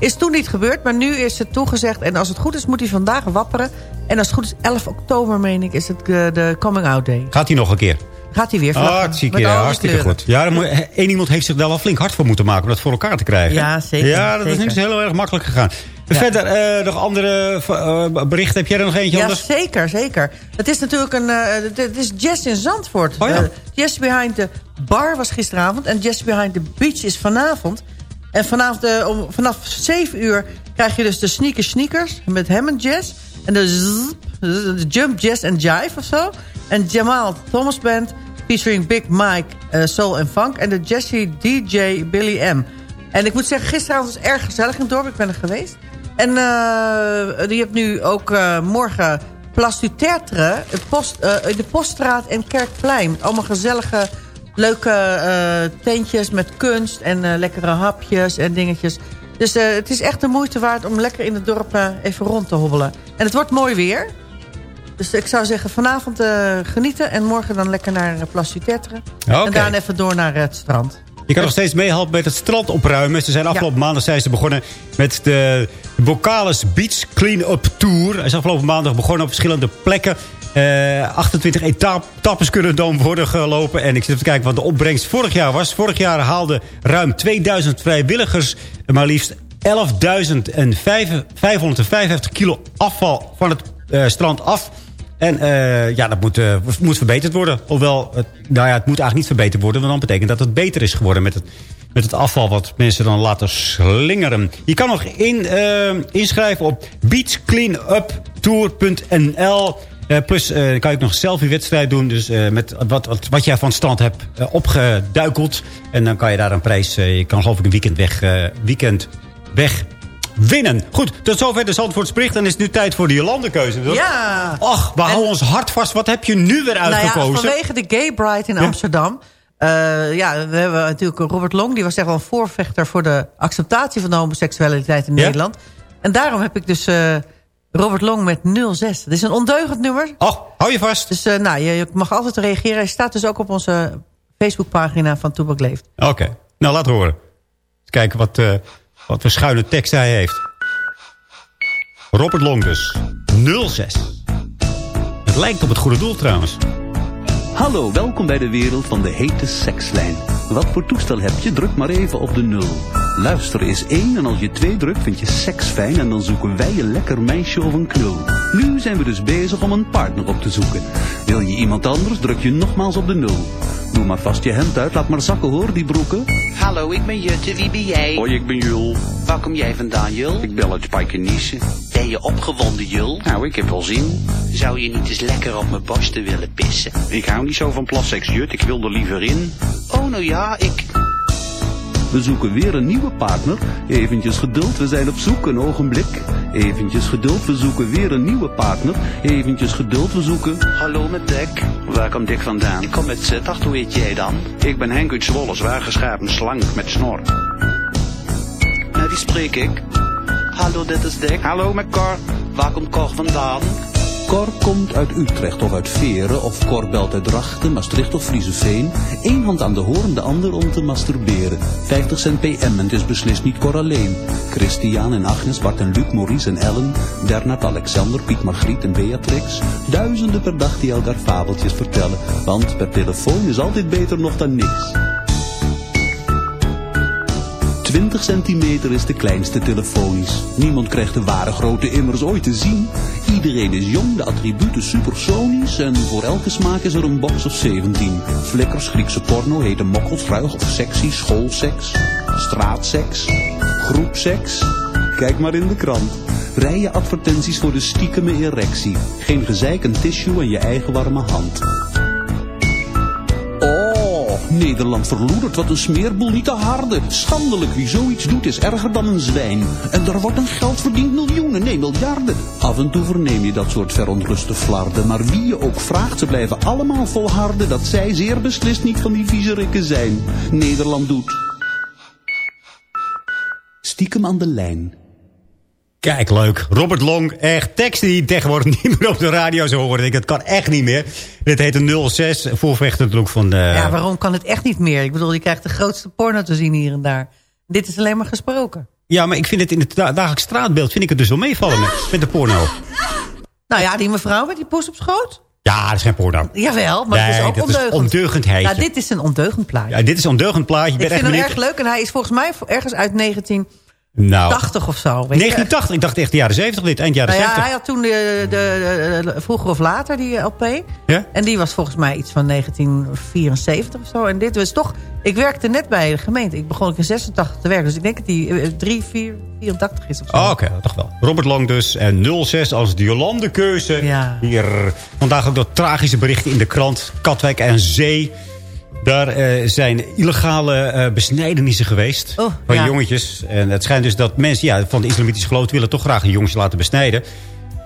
Is toen niet gebeurd, maar nu is het toegezegd. En als het goed is, moet hij vandaag wapperen. En als het goed is, 11 oktober, meen ik, is het eh, de Coming Out Day. Gaat hij nog een keer? Gaat hij weer vlaggen. Al die Hartstikke kleuren. goed. Ja, dan moet, één iemand heeft zich daar wel flink hard voor moeten maken... om dat voor elkaar te krijgen. Ja, zeker, Ja, dat is niet zo heel erg makkelijk gegaan. Verder, eh, nog andere eh, berichten. Heb jij er nog eentje Ja, anders? zeker, zeker. Het is natuurlijk een... het- is Jazz in Zandvoort. Oh ja. Eh, Jazz Behind the Bar was gisteravond. En Jazz Behind the Beach is vanavond. En eh, om, vanaf 7 uur krijg je dus de Sneaker Sneakers met Hammond Jazz. En de, zzz, de Jump Jazz and Jive of zo. En Jamal Thomas Band featuring Big Mike, eh, Soul and Funk. En de Jazzy DJ Billy M. En ik moet zeggen, gisteravond was erg gezellig in het dorp. Ik ben er geweest. En eh je hebt nu ook eh, morgen Place du Tertre, post, de Poststraat en Kerkplein. Met allemaal gezellige, leuke eh, tentjes met kunst en eh, lekkere hapjes en dingetjes. Dus eh, het is echt de moeite waard om lekker in het dorp even rond te hobbelen. En het wordt mooi weer. Dus ik zou zeggen, vanavond genieten en morgen dan lekker naar uh. Oké. En daarna even door naar het strand. Je kan nog steeds meehelpen met het strand opruimen. Ze zijn afgelopen maandag zijn ze begonnen met de Bocalis Beach Clean-up Tour. Hij is afgelopen maandag begonnen op verschillende plekken. Eh, 28 etap- etappes kunnen dan worden gelopen. En ik zit even te kijken wat de opbrengst vorig jaar was. Vorig jaar haalden ruim 2000 vrijwilligers maar liefst 11.555 kilo afval van het eh, strand af. En eh, ja, dat moet, moet verbeterd worden. Hoewel, het, nou ja, het moet eigenlijk niet verbeterd worden. Want dan betekent dat het beter is geworden met het, met het afval... wat mensen dan laten slingeren. Je kan nog in, inschrijven op beachcleanuptour.nl. Eh, plus eh, kan je ook nog een selfie-wedstrijd doen. Dus eh, met wat, wat, wat jij van het strand hebt opgeduikeld. En dan kan je daar een prijs... je kan geloof ik een weekend weg, weekend weg winnen. Goed, tot zover de Zandvoortsbericht. Dan is het nu tijd voor de Jolandekeuze. Ja. Och, we houden ons hart vast. Wat heb je nu weer Nou ja, uitgekozen? vanwege de Gay Pride in Ja. Amsterdam. ja, we hebben natuurlijk Robert Long. Die was echt wel een voorvechter voor de acceptatie van de homoseksualiteit in Ja? Nederland. En daarom heb ik dus Robert Long met 06. Dat is een ondeugend nummer. Oh, hou je vast. Dus eh, nou, je, mag altijd reageren. Hij staat dus ook op onze Facebookpagina van Toebak Leeft. Oké, nou laat horen. Eens kijken wat, eh, wat voor schuine tekst hij heeft. Robert Long dus. 06. Het lijkt op het goede doel trouwens. Hallo, welkom bij de wereld van de hete sekslijn. Wat voor toestel heb je? Druk maar even op de 0. Luister is één en als je twee drukt vind je seks fijn en dan zoeken wij je lekker meisje of een knul. Nu zijn we dus bezig om een partner op te zoeken. Wil je iemand anders, druk je nogmaals op de nul. Doe maar vast je hemd uit, laat maar zakken hoor, die broeken. Hallo, ik ben Jutte, wie ben jij? Hoi, ik ben Jul. Waar kom jij vandaan, Jul? Ik bel uit Spijkenisse. Ben je opgewonden, Jul? Nou, ik heb wel zin. Zou je niet eens lekker op mijn borsten willen pissen? Ik hou niet zo van plassex Jut, ik wil er liever in. Oh, nou ja, ik... We zoeken weer een nieuwe partner. Eventjes geduld, we zijn op zoek, een ogenblik. Eventjes geduld, we zoeken weer een nieuwe partner. Eventjes geduld, we zoeken... Hallo met Dick. Waar komt Dick vandaan? Ik kom met Sittard, hoe heet jij dan? Ik ben Henk uit Zwolle, zwaar geschapen, slank, met snor. Nou, die spreek ik. Hallo, dit is Dick. Hallo, met Cor. Waar komt Cor vandaan? Cor komt uit Utrecht of uit Veren, of Cor belt uit Drachten, Maastricht of Frieseveen. Eén hand aan de hoorn, de ander om te masturberen. 50 cent pm en het is beslist niet Cor alleen. Christian en Agnes, Bart en Luc, Maurice en Ellen. Bernard, Alexander, Piet, Margriet en Beatrix. Duizenden per dag die elkaar fabeltjes vertellen. Want per telefoon is altijd beter nog dan niks. 20 centimeter is de kleinste telefonisch. Niemand krijgt de ware grootte immers ooit te zien. Iedereen is jong, de attributen supersonisch. En voor elke smaak is er een box of 17. Flikkers, Griekse porno, hete mokkels, ruig of sexy, schoolseks, straatseks, groepseks. Kijk maar in de krant. Rijen advertenties voor de stiekeme erectie. Geen gezeik, een tissue en je eigen warme hand. Nederland verloedert, wat een smeerboel, niet te harde. Schandelijk, wie zoiets doet is erger dan een zwijn. En daar wordt een geld verdiend, miljoenen, nee miljarden. Af en toe verneem je dat soort verontruste flarden. Maar wie je ook vraagt, ze blijven allemaal volharden... dat zij zeer beslist niet van die viezerikken zijn. Nederland doet... Stiekem aan de lijn. Kijk, leuk. Robert Long, echt teksten die tegenwoordig [LAUGHS] niet meer op de radio zo horen. Ik, dat kan echt niet meer. Dit heet een 06, voorvechter natuurlijk van de... Ja, waarom kan het echt niet meer? Ik bedoel, je krijgt de grootste porno te zien hier en daar. Dit is alleen maar gesproken. Ja, maar ik vind het in het da- dagelijks straatbeeld... vind ik het dus wel meevallen met, met de porno. Nou ja, die mevrouw met die poes op schoot. Ja, dat is geen porno. Jawel, maar het is ook dat is ondeugend. ondeugendheidje. Ja, dit is een ondeugend plaatje. Ja, dit is een ondeugend plaatje. Je ik vind hem erg leuk en hij is volgens mij ergens uit 1980 Nou, of zo. Weet je. 1980. Ik dacht echt de jaren 70 dit. Eind jaren Nou ja, 70. hij had toen de, de, de- de- vroeger of later die LP. Ja? En die was volgens mij iets van 1974 of zo. En dit was toch... Ik werkte net bij de gemeente. Ik begon in 86 te werken. Dus ik denk dat die eh, 3, 4, 84 is of zo. Oh, Oké, toch wel. Robert Long dus. En 06 als de Jolande keuze. Ja. Hier vandaag ook dat tragische berichten in de krant. Katwijk en Zee. Daar eh, zijn illegale eh, besnijdenissen geweest. Oh, van ja. jongetjes. En het schijnt dus dat mensen ja, van de islamitische geloof... willen toch graag een jongetje laten besnijden.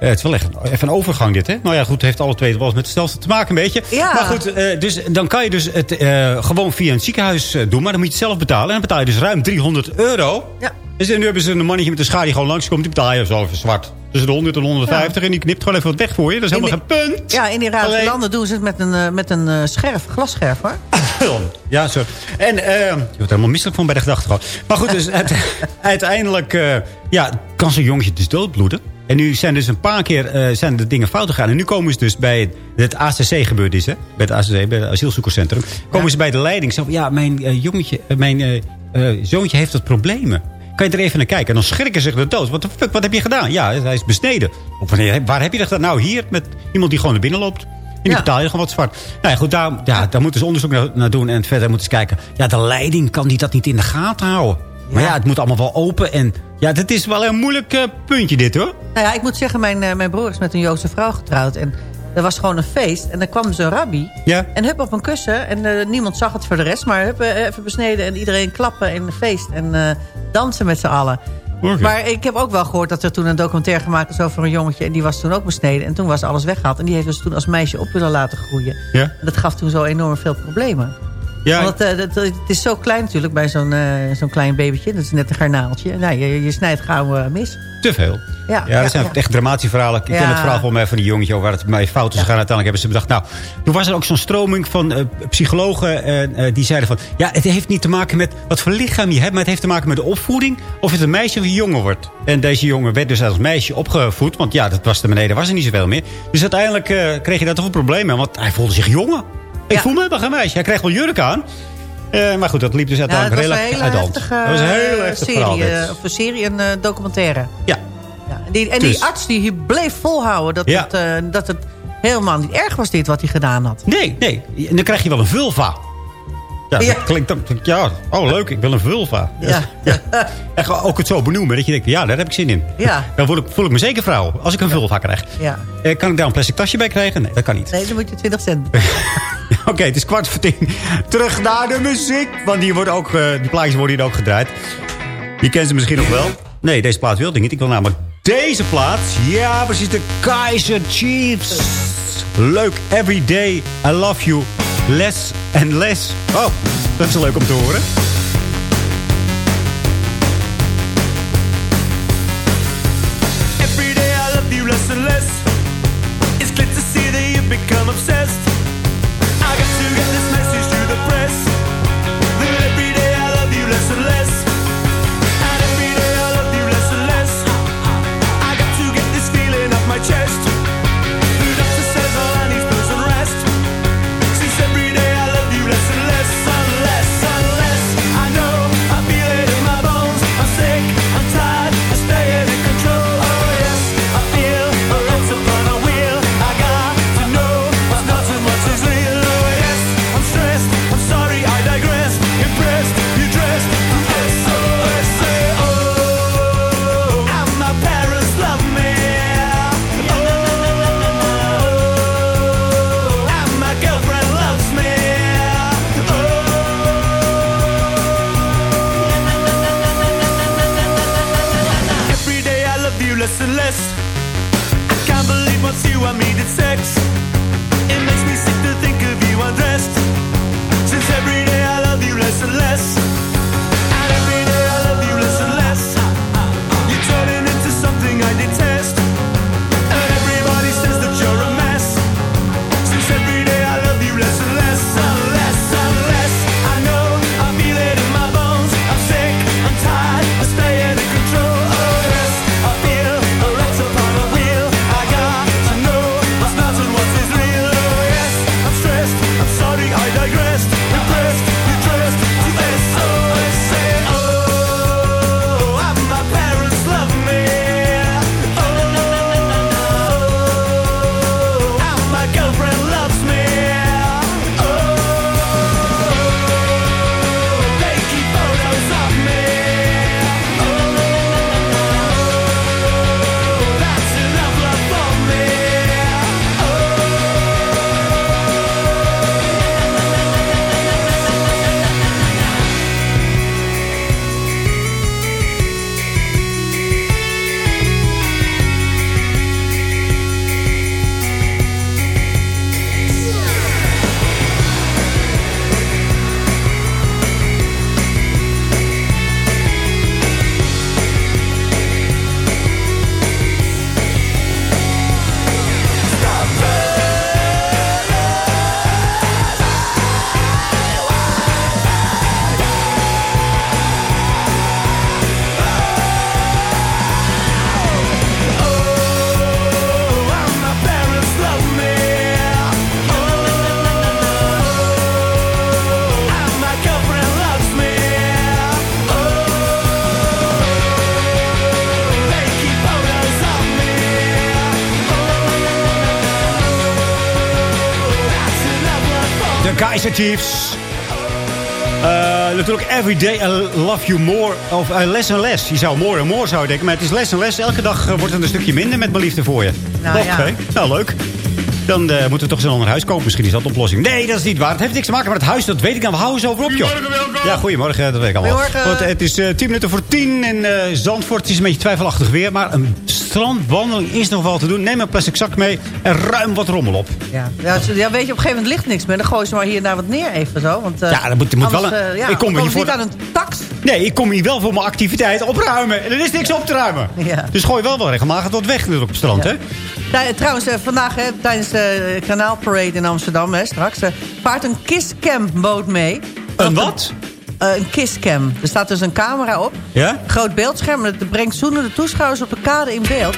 Eh, het is wel echt een, even een overgang dit, hè? Nou ja, goed, het heeft alle twee wel eens met hetzelfde te maken, een beetje. Ja. Maar goed, dus, dan kan je dus het gewoon via een ziekenhuis doen. Maar dan moet je het zelf betalen. En dan betaal je dus ruim 300 euro. Ja. Dus nu hebben ze een mannetje met een schaar die gewoon langskomt. Die betaal je zo even zwart. Tussen de 100 en 150. En die knipt gewoon even wat weg voor je. Dat is helemaal In geen punt. Ja, in die Alleen- landen doen ze het met een, eh, met een eh, scherf, glasscherf hoor. [LAUGHS] Ja, zo. En eh, je wordt er helemaal misselijk van bij de gedachte gewoon. Maar goed, dus [LAUGHS] uiteindelijk ja, kan zo'n jongetje dus doodbloeden. En nu zijn dus een paar keer zijn de dingen fout gegaan. En nu komen ze dus bij het ACC gebeurd is, hè? Bij het ACC, bij het asielzoekerscentrum. Komen ze bij de leiding. Zo, ja, mijn jongetje, mijn zoontje heeft wat problemen. Kan je er even naar kijken? En dan schrikken ze zich de dood. Wat de fuck, wat heb je gedaan? Ja, hij is besneden. Of wanneer, waar heb je dat gedaan? Nou, hier, met iemand die gewoon naar binnen loopt. En die Ja. betaal je gewoon wat zwart. Nou ja, goed, daar, ja, daar moeten ze onderzoek naar, naar doen. En verder moeten ze kijken. Ja, de leiding kan die dat niet in de gaten houden. Maar ja, het moet allemaal wel open. En ja, dat is wel een moeilijk eh, puntje dit hoor. Nou ja, ik moet zeggen, mijn, eh, mijn broer is met een Joodse vrouw getrouwd. En Er was gewoon een feest. En dan kwam een rabbi. Ja. En hup op een kussen. En eh, niemand zag het voor de rest. Maar hup, eh, even besneden. En iedereen klappen en feest. En eh, dansen met z'n allen. Maar ik heb ook wel gehoord dat er toen een documentaire gemaakt was over een jongetje. En die was toen ook besneden. En toen was alles weggehaald. En die heeft dus toen als meisje op willen laten groeien. Ja. En dat gaf toen zo enorm veel problemen. Ja, Want eh, dat, het is zo klein natuurlijk bij zo'n eh, zo'n klein babytje. Dat is net een garnaaltje. Nou, je, je snijdt gauw eh, mis. te veel. Ja, Ja, dat zijn ja. echt dramatische verhalen. Ik ken het verhaal van mij van die jongetje waar het mee fout is gegaan. Uiteindelijk hebben ze bedacht, nou, toen was er ook zo'n stroming van psychologen die zeiden van, ja, het heeft niet te maken met wat voor lichaam je hebt, maar het heeft te maken met de opvoeding of het een meisje of een jongen wordt. En deze jongen werd dus als meisje opgevoed, want ja, dat was de beneden, was er niet zoveel meer. Dus uiteindelijk kreeg je daar toch een probleem mee, want hij voelde zich jongen. Ik voel me helemaal geen meisje. Hij kreeg wel jurk aan. Eh, maar goed, dat liep dus uiteindelijk een redelijk hele uit de hand. heftige Dat was een heel eh, heftig verhaal. serie. eh, Of een serie, een eh, documentaire. Ja. Ja, en die, en Dus. die arts die bleef volhouden dat, Ja. het, eh, dat het helemaal niet erg was dit wat hij gedaan had. Nee, nee. En dan krijg je wel een vulva. Ja, dat klinkt dan... Ja, oh leuk, ik wil een vulva. Ja. En gewoon ook het zo benoemen, dat je denkt, ja, daar heb ik zin in. Ja. Dan voel ik, voel ik me zeker vrouw, als ik een vulva krijg. Ja. Eh, kan ik daar een plastic tasje bij krijgen? Nee, dat kan niet. Nee, dan moet je 20 cent. [LAUGHS] [LAUGHS] Oké, het is kwart voor tien. Terug naar de muziek. Want die, wordt ook, eh, die plaatjes worden hier ook gedraaid. Je kent ze misschien nog wel. Nee, deze plaat wilde ik niet. Ik wil namelijk deze plaat. Ja, precies. De Kaiser Chiefs. Leuk. Every day I love you. Less and less. Oh, dat is leuk om te horen. Every day I love you less and less. It's clear to see that you've become obsessed. De Kaiser Chiefs. Eh, natuurlijk Every Day I Love You More. Of eh, Less and Less. Je zou more en more zouden denken. Maar het is less and less. Elke dag eh, wordt het een stukje minder met mijn liefde voor je. Nou, Oké, ja. nou leuk. Dan eh, moeten we toch zo naar huis kopen. Misschien is dat de oplossing. Nee, dat is niet waar. Het heeft niks te maken met het huis. Dat weet ik nou. We houden ze over op, joh. Ja, goedemorgen. Dat weet ik allemaal. Goedemorgen. Want het is eh 10 minuten voor 10 in eh, Zandvoort. Het is een beetje twijfelachtig weer. Maar een strandwandeling is nog wel te doen. Neem een plastic zak mee en ruim wat rommel op. Ja. Ja, ja, weet je, op een gegeven moment ligt niks meer. Dan gooi ze maar hier naar wat neer even zo. Want, eh, Ja, dat moet- moet wel een- eh, ja, ik kom hier voor- niet aan een tax. Nee, ik kom hier wel voor mijn activiteit opruimen. En er is niks op te ruimen. Ja. Dus gooi wel wel regelmatig wat weg op het strand, hè? Ja, trouwens, eh, vandaag hè, tijdens de kanaalparade in Amsterdam hè, straks... eh, vaart een kisscam boot mee. Een wat? Eh, een kisscam. Er staat dus een camera op. Ja? Groot beeldscherm. Het brengt zoenende toeschouwers op de kade in beeld.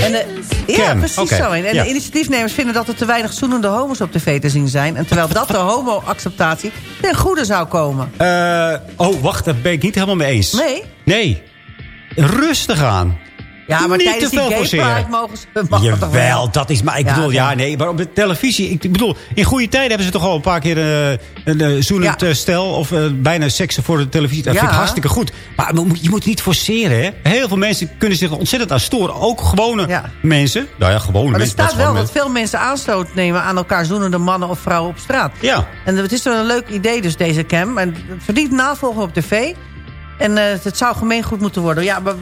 En, eh, ja, precies oké, zo. En ja. de initiatiefnemers vinden dat er te weinig zoenende homo's op tv te zien zijn. En terwijl dat de [LAUGHS] homo-acceptatie ten goede zou komen. Eh, oh, wacht, daar ben ik niet helemaal mee eens. Nee? Nee. Rustig aan. Ja, maar Niet tijdens te die veel gay pride mogen ze... Jawel, dat is maar. Ik Ja, bedoel, ja, ja. nee, maar op de televisie. Ik bedoel, in goede tijden hebben ze toch al een paar keer eh, een eh, zoenend eh, stel. Of bijna seksen voor de televisie. Dat vind ik hartstikke goed. Maar je moet- niet forceren, hè? Heel veel mensen kunnen zich er ontzettend aan storen. Ook gewone mensen. Nou ja, gewone Maar er mensen. dat staat wel dat veel mensen aanstoot nemen aan elkaar zoenende mannen of vrouwen op straat. Ja. En het is wel een leuk idee dus, deze cam. En het verdient navolgen op tv. En het zou gemeengoed moeten worden. Ja, maar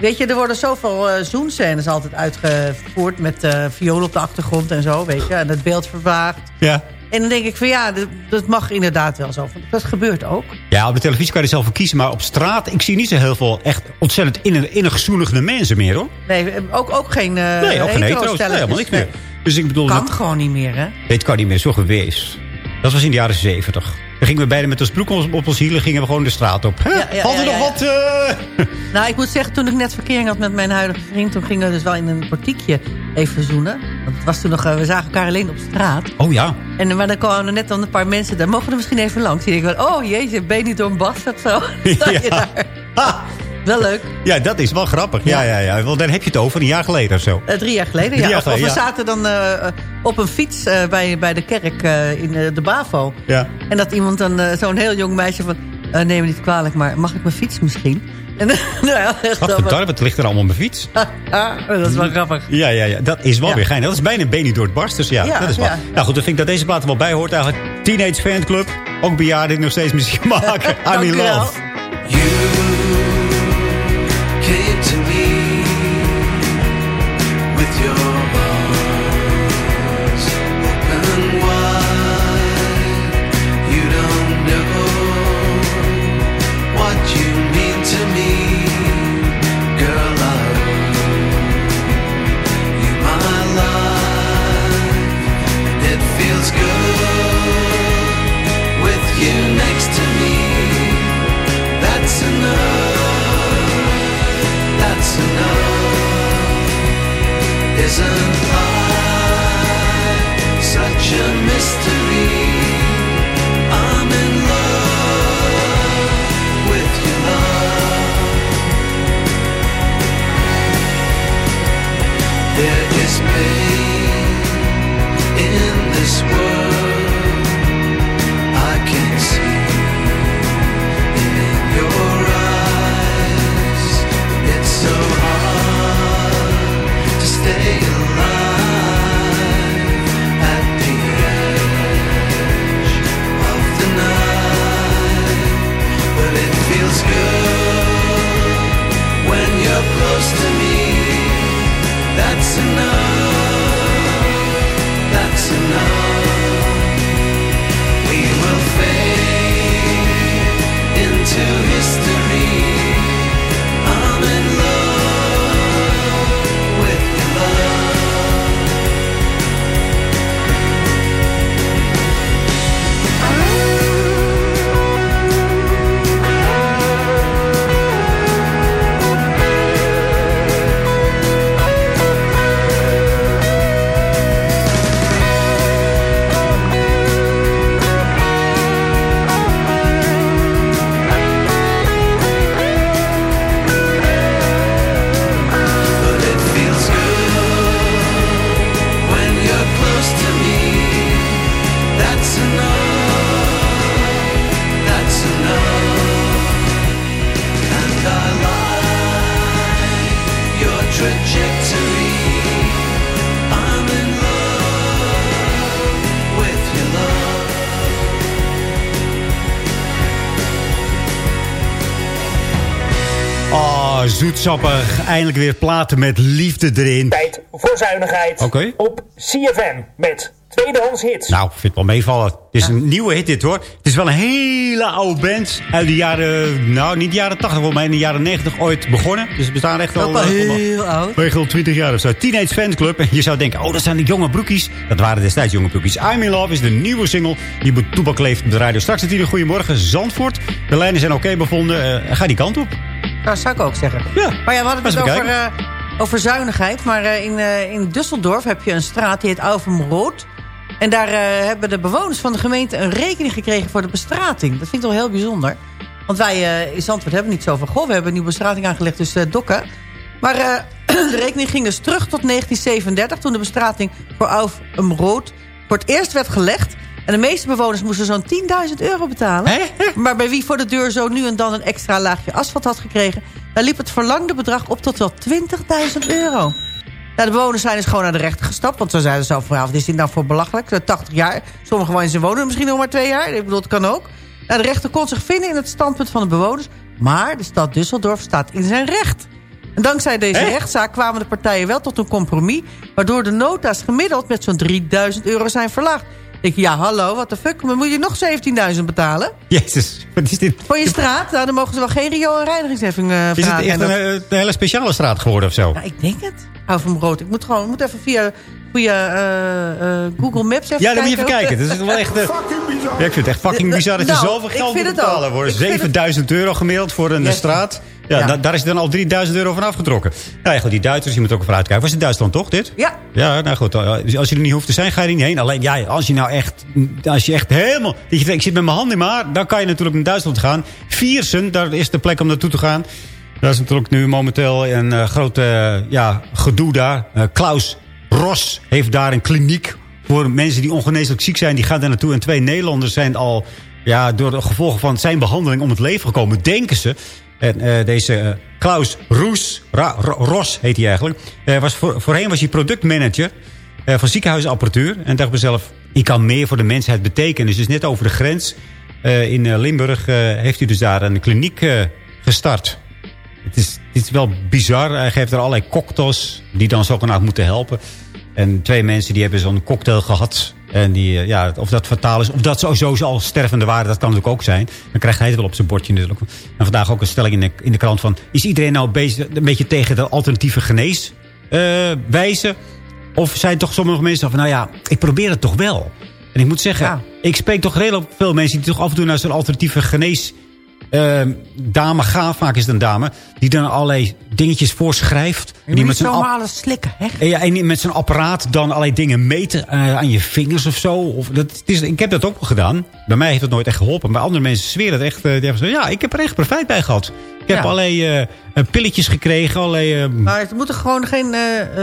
weet je, er worden zoveel zoenscènes altijd uitgevoerd... met eh viool op de achtergrond en zo, weet je. En het beeld vervaagd. Ja. En dan denk ik van ja, dat, dat mag inderdaad wel zo. Dat gebeurt ook. Ja, op de televisie kan je zelf voor kiezen. Maar op straat, ik zie niet zo heel veel echt ontzettend innig, innig zoenige mensen meer, hoor. Nee, ook, ook geen eh nee, ook geen hetero's. Nee, helemaal niks meer. Dus ik bedoel... Kan dat- gewoon niet meer, hè? Nee, het kan niet meer. Zo geweest. Dat was in de jaren zeventig. Gingen we beiden met ons broek op, ons hielen... gingen we gewoon de straat op. Hè? Ja, ja, Valt er nog wat... eh? [LAUGHS] Nou, ik moet zeggen, toen ik net verkering had met mijn huidige vriend... toen gingen we dus wel in een portiekje even zoenen. Want het was toen nog, eh, we zagen elkaar alleen op straat. Oh ja. En, maar dan kwamen er net dan een paar mensen... daar mogen er misschien even langs. Die denken van, oh jeetje, ben je niet door een bastard zo? [LAUGHS] Ja. Wel leuk. Ja, dat is wel grappig. Ja, ja, ja. Want dan heb je het over een jaar geleden of zo. Eh, drie jaar geleden, Drie ja. jaar Of- we ja. zaten dan eh, eh, op een fiets eh, bij, bij de kerk eh, in eh, de BAVO. Ja. En dat iemand dan, zo'n heel jong meisje van... eh, neem me niet kwalijk, maar mag ik mijn fiets misschien? [LAUGHS] En, nou ja, het ligt er allemaal op mijn fiets. [LAUGHS] Ah, dat is wel grappig. Ja, ja, ja. Dat is wel Ja. weer geinig. Dat is bijna een door het barst. Dus ja, Ja, dat is wel. ja. Nou goed, dan vind ik dat deze plaat er wel bij hoort eigenlijk. Teenage Fanclub. Ook bejaarden die nog steeds muziek [LAUGHS] maken. I'm in love. With your prison. Eindelijk weer platen met liefde erin. Tijd voor zuinigheid. Oké. Op CFM met tweedehands hits. Nou, vind het wel meevallen. Het is een nieuwe hit dit hoor. Het is wel een hele oude band. Uit de jaren, nou niet de jaren 80, volgens mij in de jaren 90 ooit begonnen. Dus ze bestaan echt al... Eh, heel oud. Echt al 20 jaar of zo. Teenage Fanclub. En je zou denken, oh dat zijn de jonge broekies. Dat waren destijds jonge broekies. I'm in Love is de nieuwe single. Die op Toebak leeft op de radio. Straks het hier Goedemorgen Zandvoort. De lijnen zijn oké bevonden. Eh, ga die kant op. Dat zou ik ook zeggen. Ja, maar ja, we hadden het over, eh, over zuinigheid. Maar eh, in, eh, in Düsseldorf heb je een straat die heet Alphenrood. En daar hebben de bewoners van de gemeente een rekening gekregen voor de bestrating. Dat vind ik wel heel bijzonder. Want wij in Zandvoort hebben niet zo van... Goh, we hebben een nieuwe bestrating aangelegd, dus dokken. Maar [CLEARS THROAT] de rekening ging dus terug tot 1937... toen de bestrating voor Alphenrood voor het eerst werd gelegd. En de meeste bewoners moesten zo'n 10.000 euro betalen. Maar bij wie voor de deur zo nu en dan een extra laagje asfalt had gekregen... daar liep het verlangde bedrag op tot wel 20.000 euro. Nou, de bewoners zijn dus gewoon naar de rechter gestapt. Want ze zeiden zo van, ja, wat is dit nou voor belachelijk? Eh, 80 jaar. Sommige mensen wonen misschien nog maar twee jaar. Ik bedoel, het kan ook. Nou, de rechter kon zich vinden in het standpunt van de bewoners. Maar de stad Düsseldorf staat in zijn recht. En dankzij deze rechtszaak kwamen de partijen wel tot een compromis... waardoor de nota's gemiddeld met zo'n 3000 euro zijn verlaagd. Ik ja, hallo, wat de fuck? Maar moet je nog 17.000 betalen? Jezus, wat is dit? Voor je straat? Nou, dan mogen ze wel geen rio- en reinigingsheffing eh Is het vragen. echt een, eh, een hele speciale straat geworden of zo? ja, ik denk het. Hou van brood. Ik moet gewoon ik moet even via, via eh, eh, Google Maps even Ja, dan moet je even kijken. Dat is wel echt... eh, ja, ik vind het echt fucking bizar dat je Nou, zoveel geld moet betalen. Voor Ik vind het- 7000 euro gemiddeld voor een straat. Ja, Ja. da- daar is dan al 3000 euro van afgetrokken. Nou ja, goed, die Duitsers, je moet ook even uitkijken. Was het Duitsland toch, dit? Ja. Ja, nou goed. eh, Als je er niet hoeft te zijn, ga je er niet heen. Alleen, ja, als je nou echt... Als je echt helemaal... Dat je denkt, ik zit met mijn hand in mijn haar. Dan kan je natuurlijk naar Duitsland gaan. Viersen, daar is de plek om naartoe te gaan. Daar is natuurlijk nu momenteel een eh, grote eh, ja, gedoe daar. Eh, Klaus Ros heeft daar een kliniek voor mensen die ongeneeslijk ziek zijn. Die gaan daar naartoe. En twee Nederlanders zijn al ja, door de gevolgen van zijn behandeling om het leven gekomen, denken ze. En eh, deze eh, Klaus Roes, Ra- Ro- Ros heet hij eigenlijk. Eh, was voor, voorheen was hij productmanager van ziekenhuisapparatuur. En dacht mezelf, ik kan meer voor de mensheid betekenen. Dus is net over de grens in Limburg heeft hij dus daar een kliniek gestart. Het is, het is wel bizar. Hij geeft er allerlei cocktails die dan zogenaamd moeten helpen. En twee mensen die hebben zo'n cocktail gehad. En die, eh, ja, of dat fataal is, of dat sowieso al stervende waren, dat kan natuurlijk ook zijn. Dan krijgt hij het wel op zijn bordje natuurlijk. En vandaag ook een stelling in de, in de krant van... is iedereen nou bezig, een beetje tegen de alternatieve geneeswijze? of zijn toch sommige mensen van, nou ja, ik probeer het toch wel. En ik moet zeggen, ik spreek toch redelijk veel mensen... die toch af en toe naar zo'n alternatieve genees ehm, dame gaan, vaak is het een dame... die dan allerlei dingetjes voorschrijft. Je die zijn zomaar alles slikken, hè? en ja, en met zo'n apparaat dan allerlei dingen meten eh, aan je vingers of zo. Of dat, het is, ik heb dat ook wel gedaan. Bij mij heeft het nooit echt geholpen. Maar andere mensen zweren het echt. eh, die hebben zo, ja, ik heb er echt profijt bij gehad. Ik heb Ja. allerlei eh, pilletjes gekregen. Allerlei, Maar het moeten gewoon geen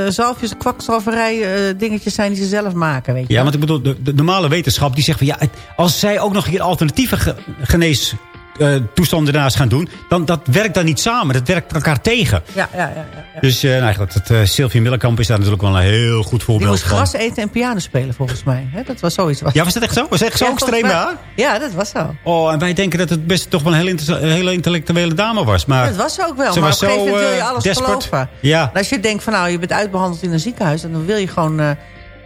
zalfjes, kwakzalverij dingetjes zijn die ze zelf maken, weet je ja, want ik bedoel, de, de normale wetenschap die zegt van... ja, als zij ook nog een keer alternatieve ge, genees... eh, toestanden daarnaast gaan doen, dan dat werkt dan niet samen. Dat werkt elkaar tegen. Ja, ja, ja. ja, ja. Dus eh nou, goed, het, eh, Sylvie Millenkamp is daar natuurlijk wel een heel goed Die voorbeeld moest van. gras eten en piano spelen, volgens mij. Dat was zoiets. Ja, was dat echt zo? Was dat echt zo Ja, extreem haar? Ja, dat was zo. Oh, en wij denken dat het best toch wel een een hele intellectuele dame was. Maar dat was ze ook wel. ze maar was op een gegeven wil je alles geloven. Ja. En als je denkt van nou, je bent uitbehandeld in een ziekenhuis... en dan wil je gewoon...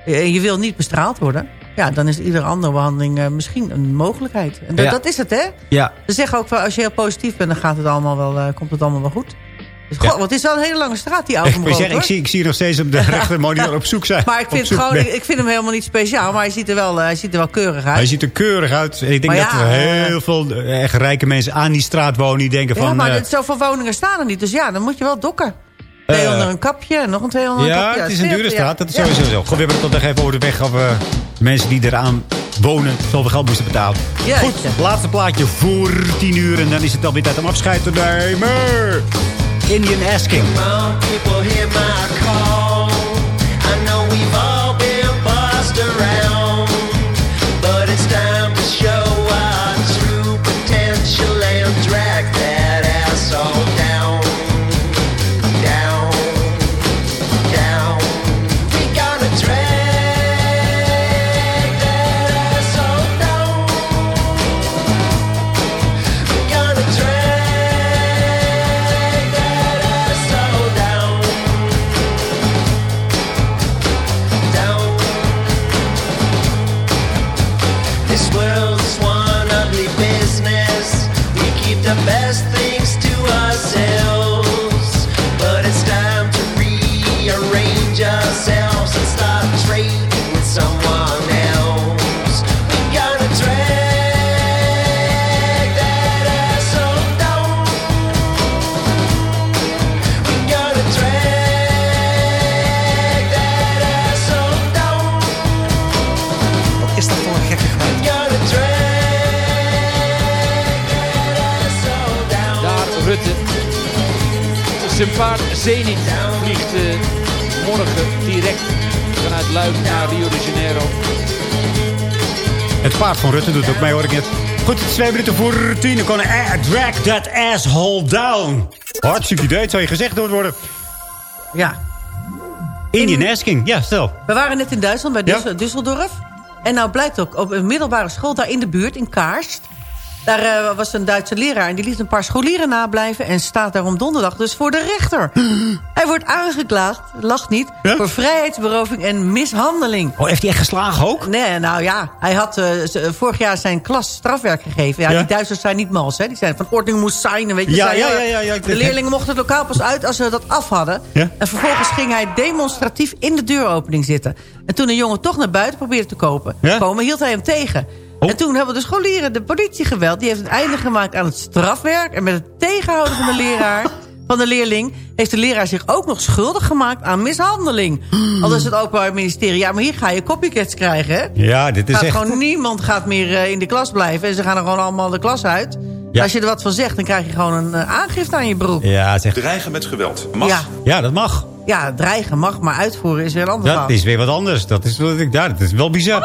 je wil niet bestraald worden. Ja, dan is iedere andere behandeling eh, misschien een mogelijkheid. En dat, Ja. dat is het, hè? Ja. Ze zeggen ook wel, als je heel positief bent... dan gaat het allemaal wel, eh, komt het allemaal wel goed. Dus, Ja. het is wel een hele lange straat, die Ik, moet zeggen, ik, zie, ik zie nog steeds op de [LAUGHS] rechtermonitor op zoek zijn. Maar ik vind, gewoon, ik, ik vind hem helemaal niet speciaal. Maar hij ziet er wel, eh, hij ziet er wel keurig uit. Hij ziet er keurig uit. Ik denk dat er heel veel echt rijke mensen aan die straat wonen. Die denken ja, van... maar dit- zoveel woningen staan er niet. Dus ja, dan moet je wel dokken. 200 een kapje nog een 200 een ja, kapje. het is een dure 40, straat. Dat is ja. sowieso zo. Goed, we hebben het tot nog even over de weg. Of eh, mensen die eraan wonen zoveel geld moesten betalen. Jeetje. Goed, laatste plaatje voor 10 uur. En dan is het alweer tijd om afscheid te nemen. Indian Asking. Zenit vliegt eh, morgen direct vanuit Luik naar Rio de Janeiro. Het paard van Rutte doet ook mee, hoor ik net. Goed, twee minuten voor tien. Dan kan eh, drag that asshole down. Hartstikke idee, het zou je gezegd worden. Ja. Indian asking, ja, stel. We waren net in Duitsland, bij Ja. Düsseldorf. En nou blijkt ook op een middelbare school daar in de buurt, in Kaarst... Daar eh, was een Duitse leraar en die liet een paar scholieren nablijven... en staat daarom donderdag dus voor de rechter. [GASPS] Hij wordt aangeklaagd, lacht niet, voor vrijheidsberoving en mishandeling. Oh, heeft hij echt geslagen ook? Nee, nou ja, hij had eh, z- vorig jaar zijn klas strafwerk gegeven. Ja, Ja. Die Duitsers zijn niet mals, hè. Die zijn van ordning moest zijn, weet je. Ja, ja, eh, ja, ja, de leerlingen mochten het lokaal pas uit als ze dat af hadden. Ja. En vervolgens ging hij demonstratief in de deuropening zitten. En toen een jongen toch naar buiten probeerde te kopen, komen, hield hij hem tegen. Oh. En toen hebben de scholieren de politie geweld. Die heeft een einde gemaakt aan het strafwerk. En met het tegenhouden van de leraar, [LAUGHS] van de leerling... heeft de leraar zich ook nog schuldig gemaakt aan mishandeling. Al is het Openbaar Ministerie. Ja, maar hier ga je copycats krijgen, hè? Ja, dit is Gaat echt... gewoon niemand gaat meer eh, in de klas blijven. En ze gaan er gewoon allemaal de klas uit. Ja. Als je er wat van zegt, dan krijg je gewoon een eh, aangifte aan je broek. Ja, het echt... Dreigen met geweld. Mag. Ja, Ja, dat mag. Ja, dreigen mag, maar uitvoeren is weer een ander Dat is weer wat anders. Dat is, wat ik, ja, dat is wel bizar.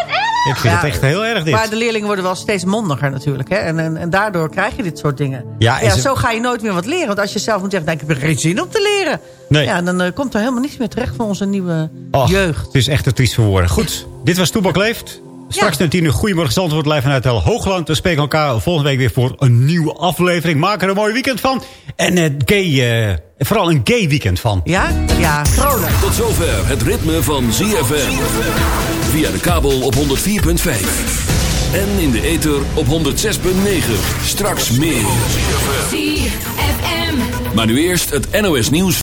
Ik vind Ja, het echt heel erg dit. Maar de leerlingen worden wel steeds mondiger natuurlijk. Hè? En, en, en daardoor krijg je dit soort dingen. Ja, het- zo ga je nooit meer wat leren. Want als je zelf moet zeggen, nou, ik heb er geen zin om te leren. Nee. Ja, dan eh, komt er helemaal niets meer terecht van onze nieuwe Och, jeugd. Het is echt te triest voor woorden. Goed, dit was Toebak Leeft. Straks naar tien uur. Goedemorgen Zandvoort, live vanuit El Hoogland. We spreken elkaar volgende week weer voor een nieuwe aflevering. Maak er een mooi weekend van. En eh, gay, eh, vooral een gay weekend van. Ja? Ja, vrolijk. Tot zover het ritme van ZFM. Via de kabel op 104.5. En in de ether op 106.9. Straks meer. ZFM. Maar nu eerst het NOS nieuws.